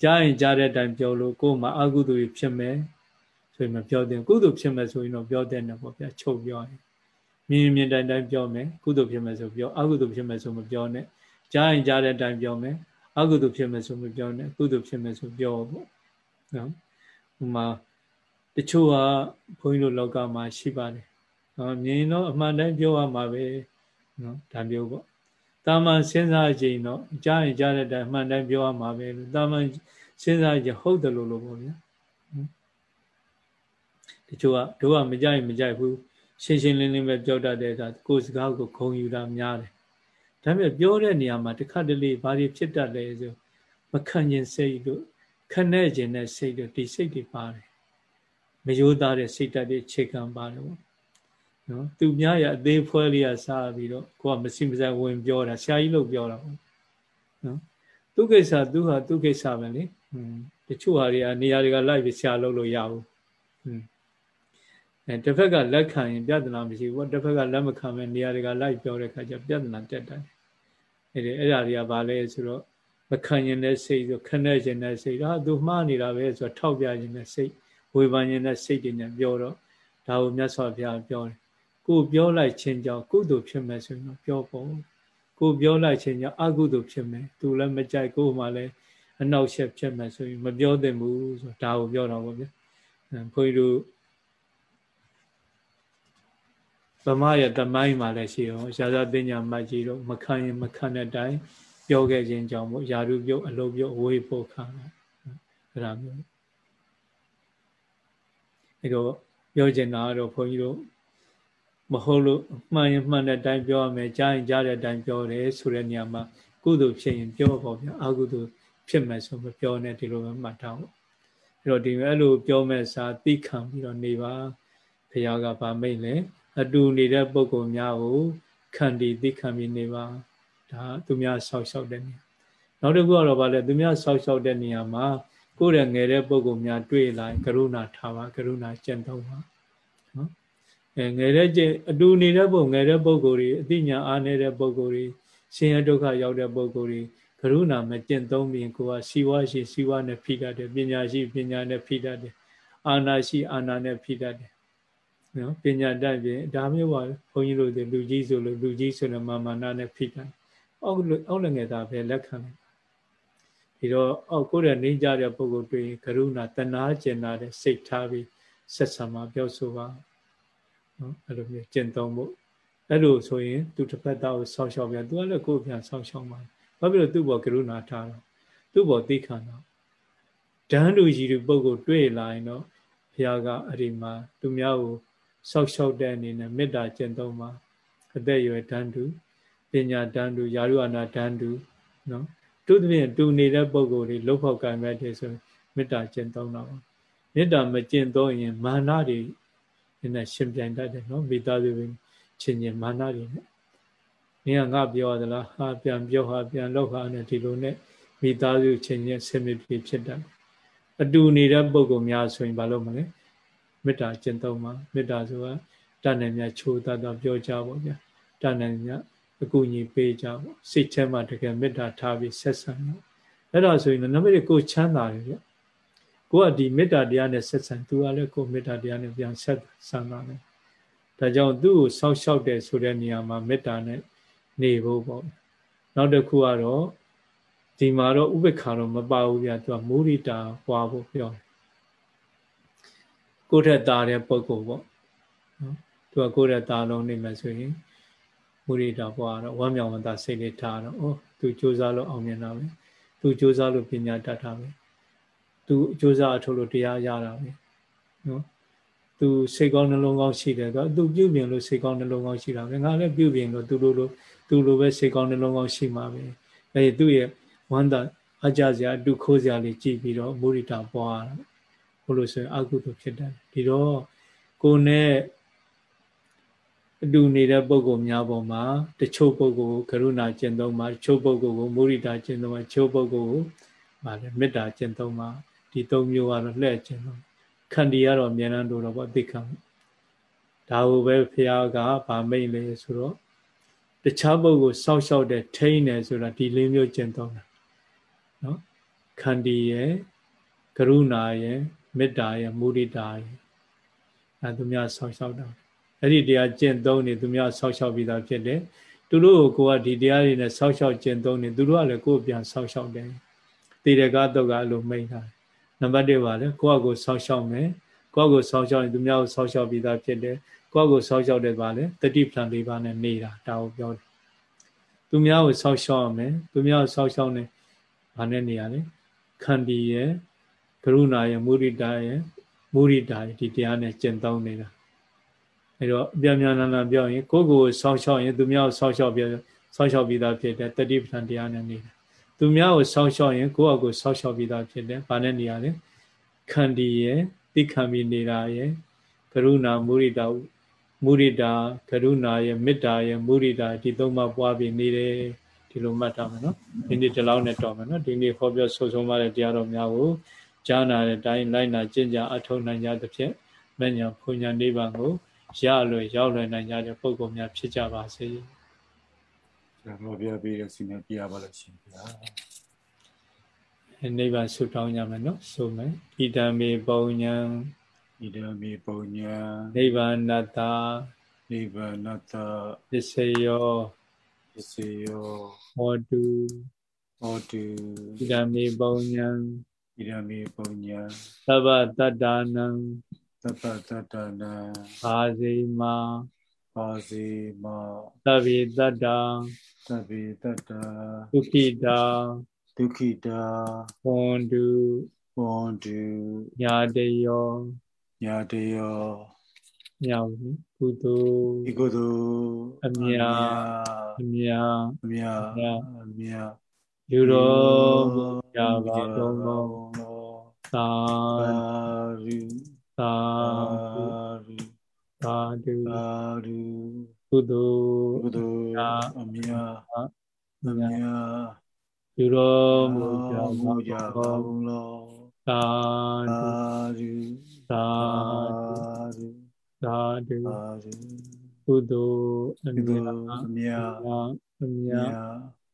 ကြားရင်ကြားတဲ့အတိုင်းပြောလို့ကိုယ်မှာအကုသိုလ်တွေဖြစ်မယ်ဆိုရင်မပြောသင့်ကုသိုလ်ဖြစ်မယ်ဆိုရင်တော့ပြောသင့်တယ်ပေါ့ဗျာချုပ်ပြောရင် မြင်မြင်တိုင်းတိုင်းပြောမယ်ကုသိုလ်ဖြစ်မယ်ဆိုပြောအကုသိုလ်ဖြစ်မယ်ဆိုမပြောနဲ့ကြားရင်ကြားတဲ့အတိုင်းပြောမယ်အကုသိုလ်ဖြစ်မယ်ဆိုမပြောနဲ့ကုသိုလ်ဖြစ်မယ်ဆိုပြောပေါ့နော်ဟိုမှာတချို့ကဘုန်းကြီးတို့လောကမှာရှိပါတယ်နော်မြင်တော့အမှန်တိုင်းပြောရမှာပဲနော်ဒါမျိုးပေါ့တာမန်စဉ်းစားကြည့်တော့ကြားရင်ကြားတဲ့အတိုင်းအမှန်တိုင်းပြောရမှာပဲလို့တာမန်စဉ်းစားကြည့်ဟုတ်တယ်လို့လို့ပေါ့ဗျာတချို့ကတို့ကမကြိုက်မကြိုက်ဘူး ရှင်းရှင်းလင်းလင်းပဲပြောတတ်တဲ့အခါကိုယ်စကားကိုခုံယူတာများတယ်ဒါပေမဲ့ပြောတဲ့နေရာမှာတစ်ခါတလေဘာတွေဖြစ်တတ်လဲဆိုမခံကျင်စိတ်တို့ခနဲ့ကျင်တဲ့စိတ်တို့ဒီစိတ်တွေပါတယ်မယိုးသားတဲ့စိတ်ဓာတ်တွေခြေခံပါတယ်ပေါ့နော်သူများရအသေးဖွဲလေးကစားပြီးတော့ကိုကမစီမဆိုင်ဝင်ပြောတာဆရာကြီးလို့ပြောတာပေါ့နော်သူကိစ္စသူဟာသူကိစ္စပဲလေဟွန်းတချို့ဟာတွေကနေရာတွေကလိုက်ပြီးဆရာလုပ်လို့ရဘူးဟွန်း အဲတစ်ဖက်ကလက်ခံရင်ပြဿနာမရှိဘူးတစ်ဖက်ကလက်မခံမဲ့နေရာတွေကလိုက်ပြောတဲ့ခါကျပြဿနာတက်တယ်အဲဒီအဲ့ဒါတွေကဘာလဲဆိုတော့မခံရင်တဲ့စိတ်ဆိုခနဲ့ခြင်းတဲ့စိတ်ဟာသူမှားနေတာပဲဆိုတော့ထောက်ပြခြင်းတဲ့စိတ်ဝေဖန်ခြင်းတဲ့စိတ်တွေနဲ့ပြောတော့ဒါကိုမြတ်စွာဘုရားပြောတယ်ကိုပြောလိုက်ခြင်းကြောင့်ကုသိုလ်ဖြစ်မယ်ဆိုရင်တော့ပြောဖို့ကိုပြောလိုက်ခြင်းကြောင့်အကုသိုလ်ဖြစ်မယ်သူလည်းမကြိုက်ကိုမှလည်းအနောက်ရှက်ဖြစ်မယ်ဆိုရင်မပြောသင့်ဘူးဆိုဒါကိုပြောတော့ဗောဗျာဘုန်းကြီးတို့ ဗမာရဲ့တမိုင်းမှာလည်းရှိရောရာဇသိညာမကြီးတော့မခံရင်မခံတဲ့အတိုင်းပြောခဲ့ခြင်းကြောင့်မို့ယာရုပြုတ်အလုံးပြုတ်အဝေးပို့ခံတာအဲ့ဒါမျိုးအဲ့တော့ပြောချင်တာကတော့ဘုန်းကြီးတို့မဟုတ်လို့မှန်ရင်မှန်တဲ့အတိုင်းပြောရမယ်ကြားရင်ကြားတဲ့အတိုင်းပြောတယ်ဆိုတဲ့နေရာမှာကုသိုလ်ဖြစ်ရင်ပြောပေါ့ဗျာအကုသိုလ်ဖြစ်မယ်ဆိုမပြောနဲ့ဒီလိုပဲမှတ်ထားဖို့အဲ့တော့ဒီအဲ့လိုပြောမဲ့စာသိခံပြီးတော့နေပါဘုရားကဗာမိတ်လဲ အတူနေတဲ့ပုံကုများကိုခံတည်သိခံပြီးနေပါဒါသူများဆောက်ရှောက်တဲ့နေရာနောက်တစ်ခုကတော့ဗာလဲသူများဆောက်ရှောက်တဲ့နေရာမှာကိုယ်ရဲ့ငယ်တဲ့ပုံကုများတွေ့လာရင်ကရုဏာထားပါကရုဏာကျင့်သုံးပါနော်အဲငယ်တဲ့ကျင့်အတူနေတဲ့ပုံငယ်တဲ့ပုံကိုယ်တွေအသိဉာဏ်အားနေတဲ့ပုံကိုယ်တွေဆင်းရဲဒုက္ခရောက်တဲ့ပုံကိုယ်တွေကရုဏာမကျင့်သုံးပြီးကိုယ်ကစီဝါရှိစီဝါနဲ့ဖိတတ်တယ်ပညာရှိပညာနဲ့ဖိတတ်တယ်အာနာရှိအာနာနဲ့ဖိတတ်တယ် နော်ပညာတတ်ပြင်ဒါမျိုးပါဘုန်းကြီးတို့တွေလူကြီးဆိုလို့လူကြီးဆိုတော့မာမာနာနဲ့ဖိတတ်အောက်အောက်လည်းငယ်သားပဲလက်ခံတယ်ဒီတော့အောက်ကိုယ်ရဲ့နေကြတဲ့ပုဂ္ဂိုလ်တွေ့ရင်ကရုဏာတနာကျင်နာတဲ့စိတ်ထားပြီးဆက်ဆံမှာပြောဆိုပါနော်အဲ့လိုမျိုးကျင့်သုံးဖို့အဲ့လိုဆိုရင်သူတစ်ဖက်သားကိုဆောက်ရှောက်ပြန်သူကလည်းကိုယ်ပြန်ဆောက်ရှောက်မှာဘာဖြစ်လို့သူ့ဘောကရုဏာထားတော့သူ့ဘောသိခံတော့ဒန်းလူကြီးလူပုဂ္ဂိုလ်တွေ့လာရင်တော့ဘုရားကအဲ့ဒီမှာသူများကို ဆောက်ရှောက်တဲ့အနေနဲ့မေတ္တာကျင့်သုံးပါအသက်ရွယ်တန်းတူပညာတန်းတူယာရုအာနာတန်းတူနော်တူသဖြင့်တူနေတဲ့ပုံကိုယ်တွေလှုပ်ဖောက်ကံမဲ့တယ်ဆိုမေတ္တာကျင့်သုံးတော့မေတ္တာမကျင့်သုံးရင်မာနတွေနဲ့ရှင်ပြိုင်တတ်တယ်နော်မိသားစုချင်းချင်းမာနတွေနဲ့နင်ကငါပြောရသလားဟာပြန်ပြောဟာပြန်လောက်ဟာနဲ့ဒီလိုနဲ့မိသားစုချင်းချင်းဆင်မြပြေဖြစ်တတ်အတူနေတဲ့ပုံကိုများဆိုရင်ဘာလို့မလဲ မေတ္တာကျင့်သုံးပါမေတ္တာဆိုတာတတ်နိုင်မြတ်ချိုးတတ်တော့ပြောကြပါဗျာတာနိုင်ညအကူအညီပေးကြပေါ့စိတ်ထဲမှာတကယ်မေတ္တာထားပြီးဆက်ဆံတော့အဲ့ဒါဆိုရင်နံပါတ်1ကိုချမ်းသာတယ်ဗျကိုကဒီမေတ္တာတရားနဲ့ဆက်ဆံသူကလည်းကိုမေတ္တာတရားနဲ့ပြန်ဆက်ဆံတာလေဒါကြောင့်သူ့ကိုစောက်ရှောက်တယ်ဆိုတဲ့နေရာမှာမေတ္တာနဲ့နေဖို့ပေါ့နောက်တစ်ခုကတော့ဒီမှာတော့ဥပ္ပခါတော့မပါဘူးဗျသူကမုရိတာပွားဖို့ပြောတယ် ကိုယ့်ထက်သားတဲ့ပုဂ္ဂိုလ်ပေါ့နော်သူကကိုယ့်ထက်သားလုံးနေမှဆိုရင်မုရိတာပွားတော့ဝမ်းမြောက်ဝမ်းသာစိတ်လေးထားတော့ဩသူစူးစမ်းလို့အောင်မြင်တာပဲသူစူးစမ်းလို့ပညာတတ်တာပဲသူစူးစမ်းအထုတ်လို့တရားရတာပဲနော်သူစိတ်ကောင်းနှလုံးကောင်းရှိတယ်တော့သူပြုပြင်လို့စိတ်ကောင်းနှလုံးကောင်းရှိတာပဲငါလည်းပြုပြင်လို့သူလိုလိုသူလိုပဲစိတ်ကောင်းနှလုံးကောင်းရှိမှာပဲအဲသူ့ရဲ့ဝမ်းသာအကြစရာအတုခိုးစရာလေးကြည့်ပြီးတော့မုရိတာပွားတာ ဘလို့ဆိုရင်အကုသို့ဖြစ်တယ်ဒီတော့ကိုနဲ့အတူနေတဲ့ပုံကုများပေါ်မှာတချို့ပုံကုကရုဏာကျင့်သုံးမှာတချို့ပုံကုကိုမုရိတာကျင့်သုံးမှာတချို့ပုံကုကိုဗာလဲမေတ္တာကျင့်သုံးမှာဒီသုံးမျိုးကတော့လှည့်ကျင့်သုံးခန္တီကတော့အမြဲတမ်းတို့တော့ဗောသိခံဒါကိုပဲဖះကဗာမိတ်လေဆိုတော့တခြားပုဂ္ဂိုလ်စောက်ရှောက်တဲ့ထိန်းတယ်ဆိုတာဒီလေးမျိုးကျင့်သုံးတာနော်ခန္တီရဲ့ကရုဏာရဲ့ မေတ္တာရဲ့မုဒိတာရဲ့အဲသူများစောက်ရှောက်တာအဲ့ဒီတရားကျင့်သုံးနေသူများစောက်ရှောက်ပြီးသားဖြစ်တယ်သူတို့ကိုကဒီတရားတွေနဲ့စောက်ရှောက်ကျင့်သုံးနေသူတို့ကလည်းကိုယ်ပြန်စောက်ရှောက်တယ်တေရကတော့ကအလိုမိတ်တာနံပါတ်1ပါလေကိုယ့်အကိုစောက်ရှောက်မယ်ကိုယ့်အကိုစောက်ရှောက်ရင်သူများကိုစောက်ရှောက်ပြီးသားဖြစ်တယ်ကိုယ့်ကိုစောက်ရှောက်တဲ့ပါလေတတိပ္ပံ၄ပါးနဲ့နေတာဒါကိုပြောတယ်သူများကိုစောက်ရှောက်ရမယ်သူများကိုစောက်ရှောက်နေဘာနဲ့နေရလဲခန္တီရဲ့ ကရုဏာရဲ့မုရိတာရဲ့မုရိတာရဲ့ဒီတရားနဲ့ကျင့်သုံးနေတာအဲတော့အပြများနာနာပြောရင်ကိုယ့်ကိုစောက်ရှောက်ရင်သူများကိုစောက်ရှောက်ပြီးစောက်ရှောက်ပြီးသားဖြစ်တဲ့တတိပ္ပံတရားနဲ့နေတာသူများကိုစောက်ရှောက်ရင်ကိုယ့်အကိုစောက်ရှောက်ပြီးသားဖြစ်တယ်ဘာနဲ့နေရလဲခန္တီရဲ့သိခံပြီးနေတာရဲ့ကရုဏာမုရိတာမုရိတာကရုဏာရဲ့မေတ္တာရဲ့မုရိတာဒီသုံးပါးပွားပြီးနေတယ်ဒီလိုမှတ်ထားမယ်နော်ဒီနေ့ဒီလောက်နဲ့တော်မယ်နော်ဒီနေ့ဟောပြောဆိုဆုံးပါတဲ့တရားတော်များကို ကြားနာတဲ့အတိုင်းလိုက်နာကျင့်ကြအထောက်နိုင်ကြသဖြင့်မဉ္ဇဉ်ဖွညာနိဗ္ဗာန်ကိုရလွယ်ရောက်လွယ်နိုင်ကြတဲ့ပုဂ္ဂိုလ်များဖြစ်ကြပါစေ။ဆရာတော်ပြပေးတဲ့စီမံပြရပါလို့ရှင်ဗျာ။နိဗ္ဗာန်ဆုတောင်းကြမယ်နော်ဆိုမယ်ဣဒံမေပုံညာဣဒံမေပုံညာနိဗ္ဗာနတ္တနိဗ္ဗာနတ္တပစ္စယောပစ္စယောဟောတုဟောတုဣဒံမေပုံညာ ဣဒံမေပုံညာသဗ္ဗတတ္တနံသဗ္ဗတတ္တနံဘာစီမာဘာစီမာသဗ္ဗေတတ္တသဗ္ဗေတတ္တဒုခိတာဒုခိတာဝန္တုဝန္တုညာတယောညာတယောမြောက်ကုသိုလ်ဒီကုသိုလ်အမြာအမြာအမြာအမြာ ယူတော်မူကြပါကုန်သောသာဓုသာဓုသာဓုသာဓုကုသိုလ်ကုသိုလ်အမြာအမြာယူတော်မူကြပါကုန်သောသာဓုသာဓုသာဓုကုသိုလ်အမြတ်အမြတ်အမြတ်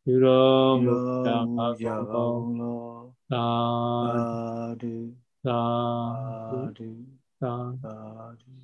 ယူတော်မူကြပါကုန်သောသာဓုသာဓုသာဓု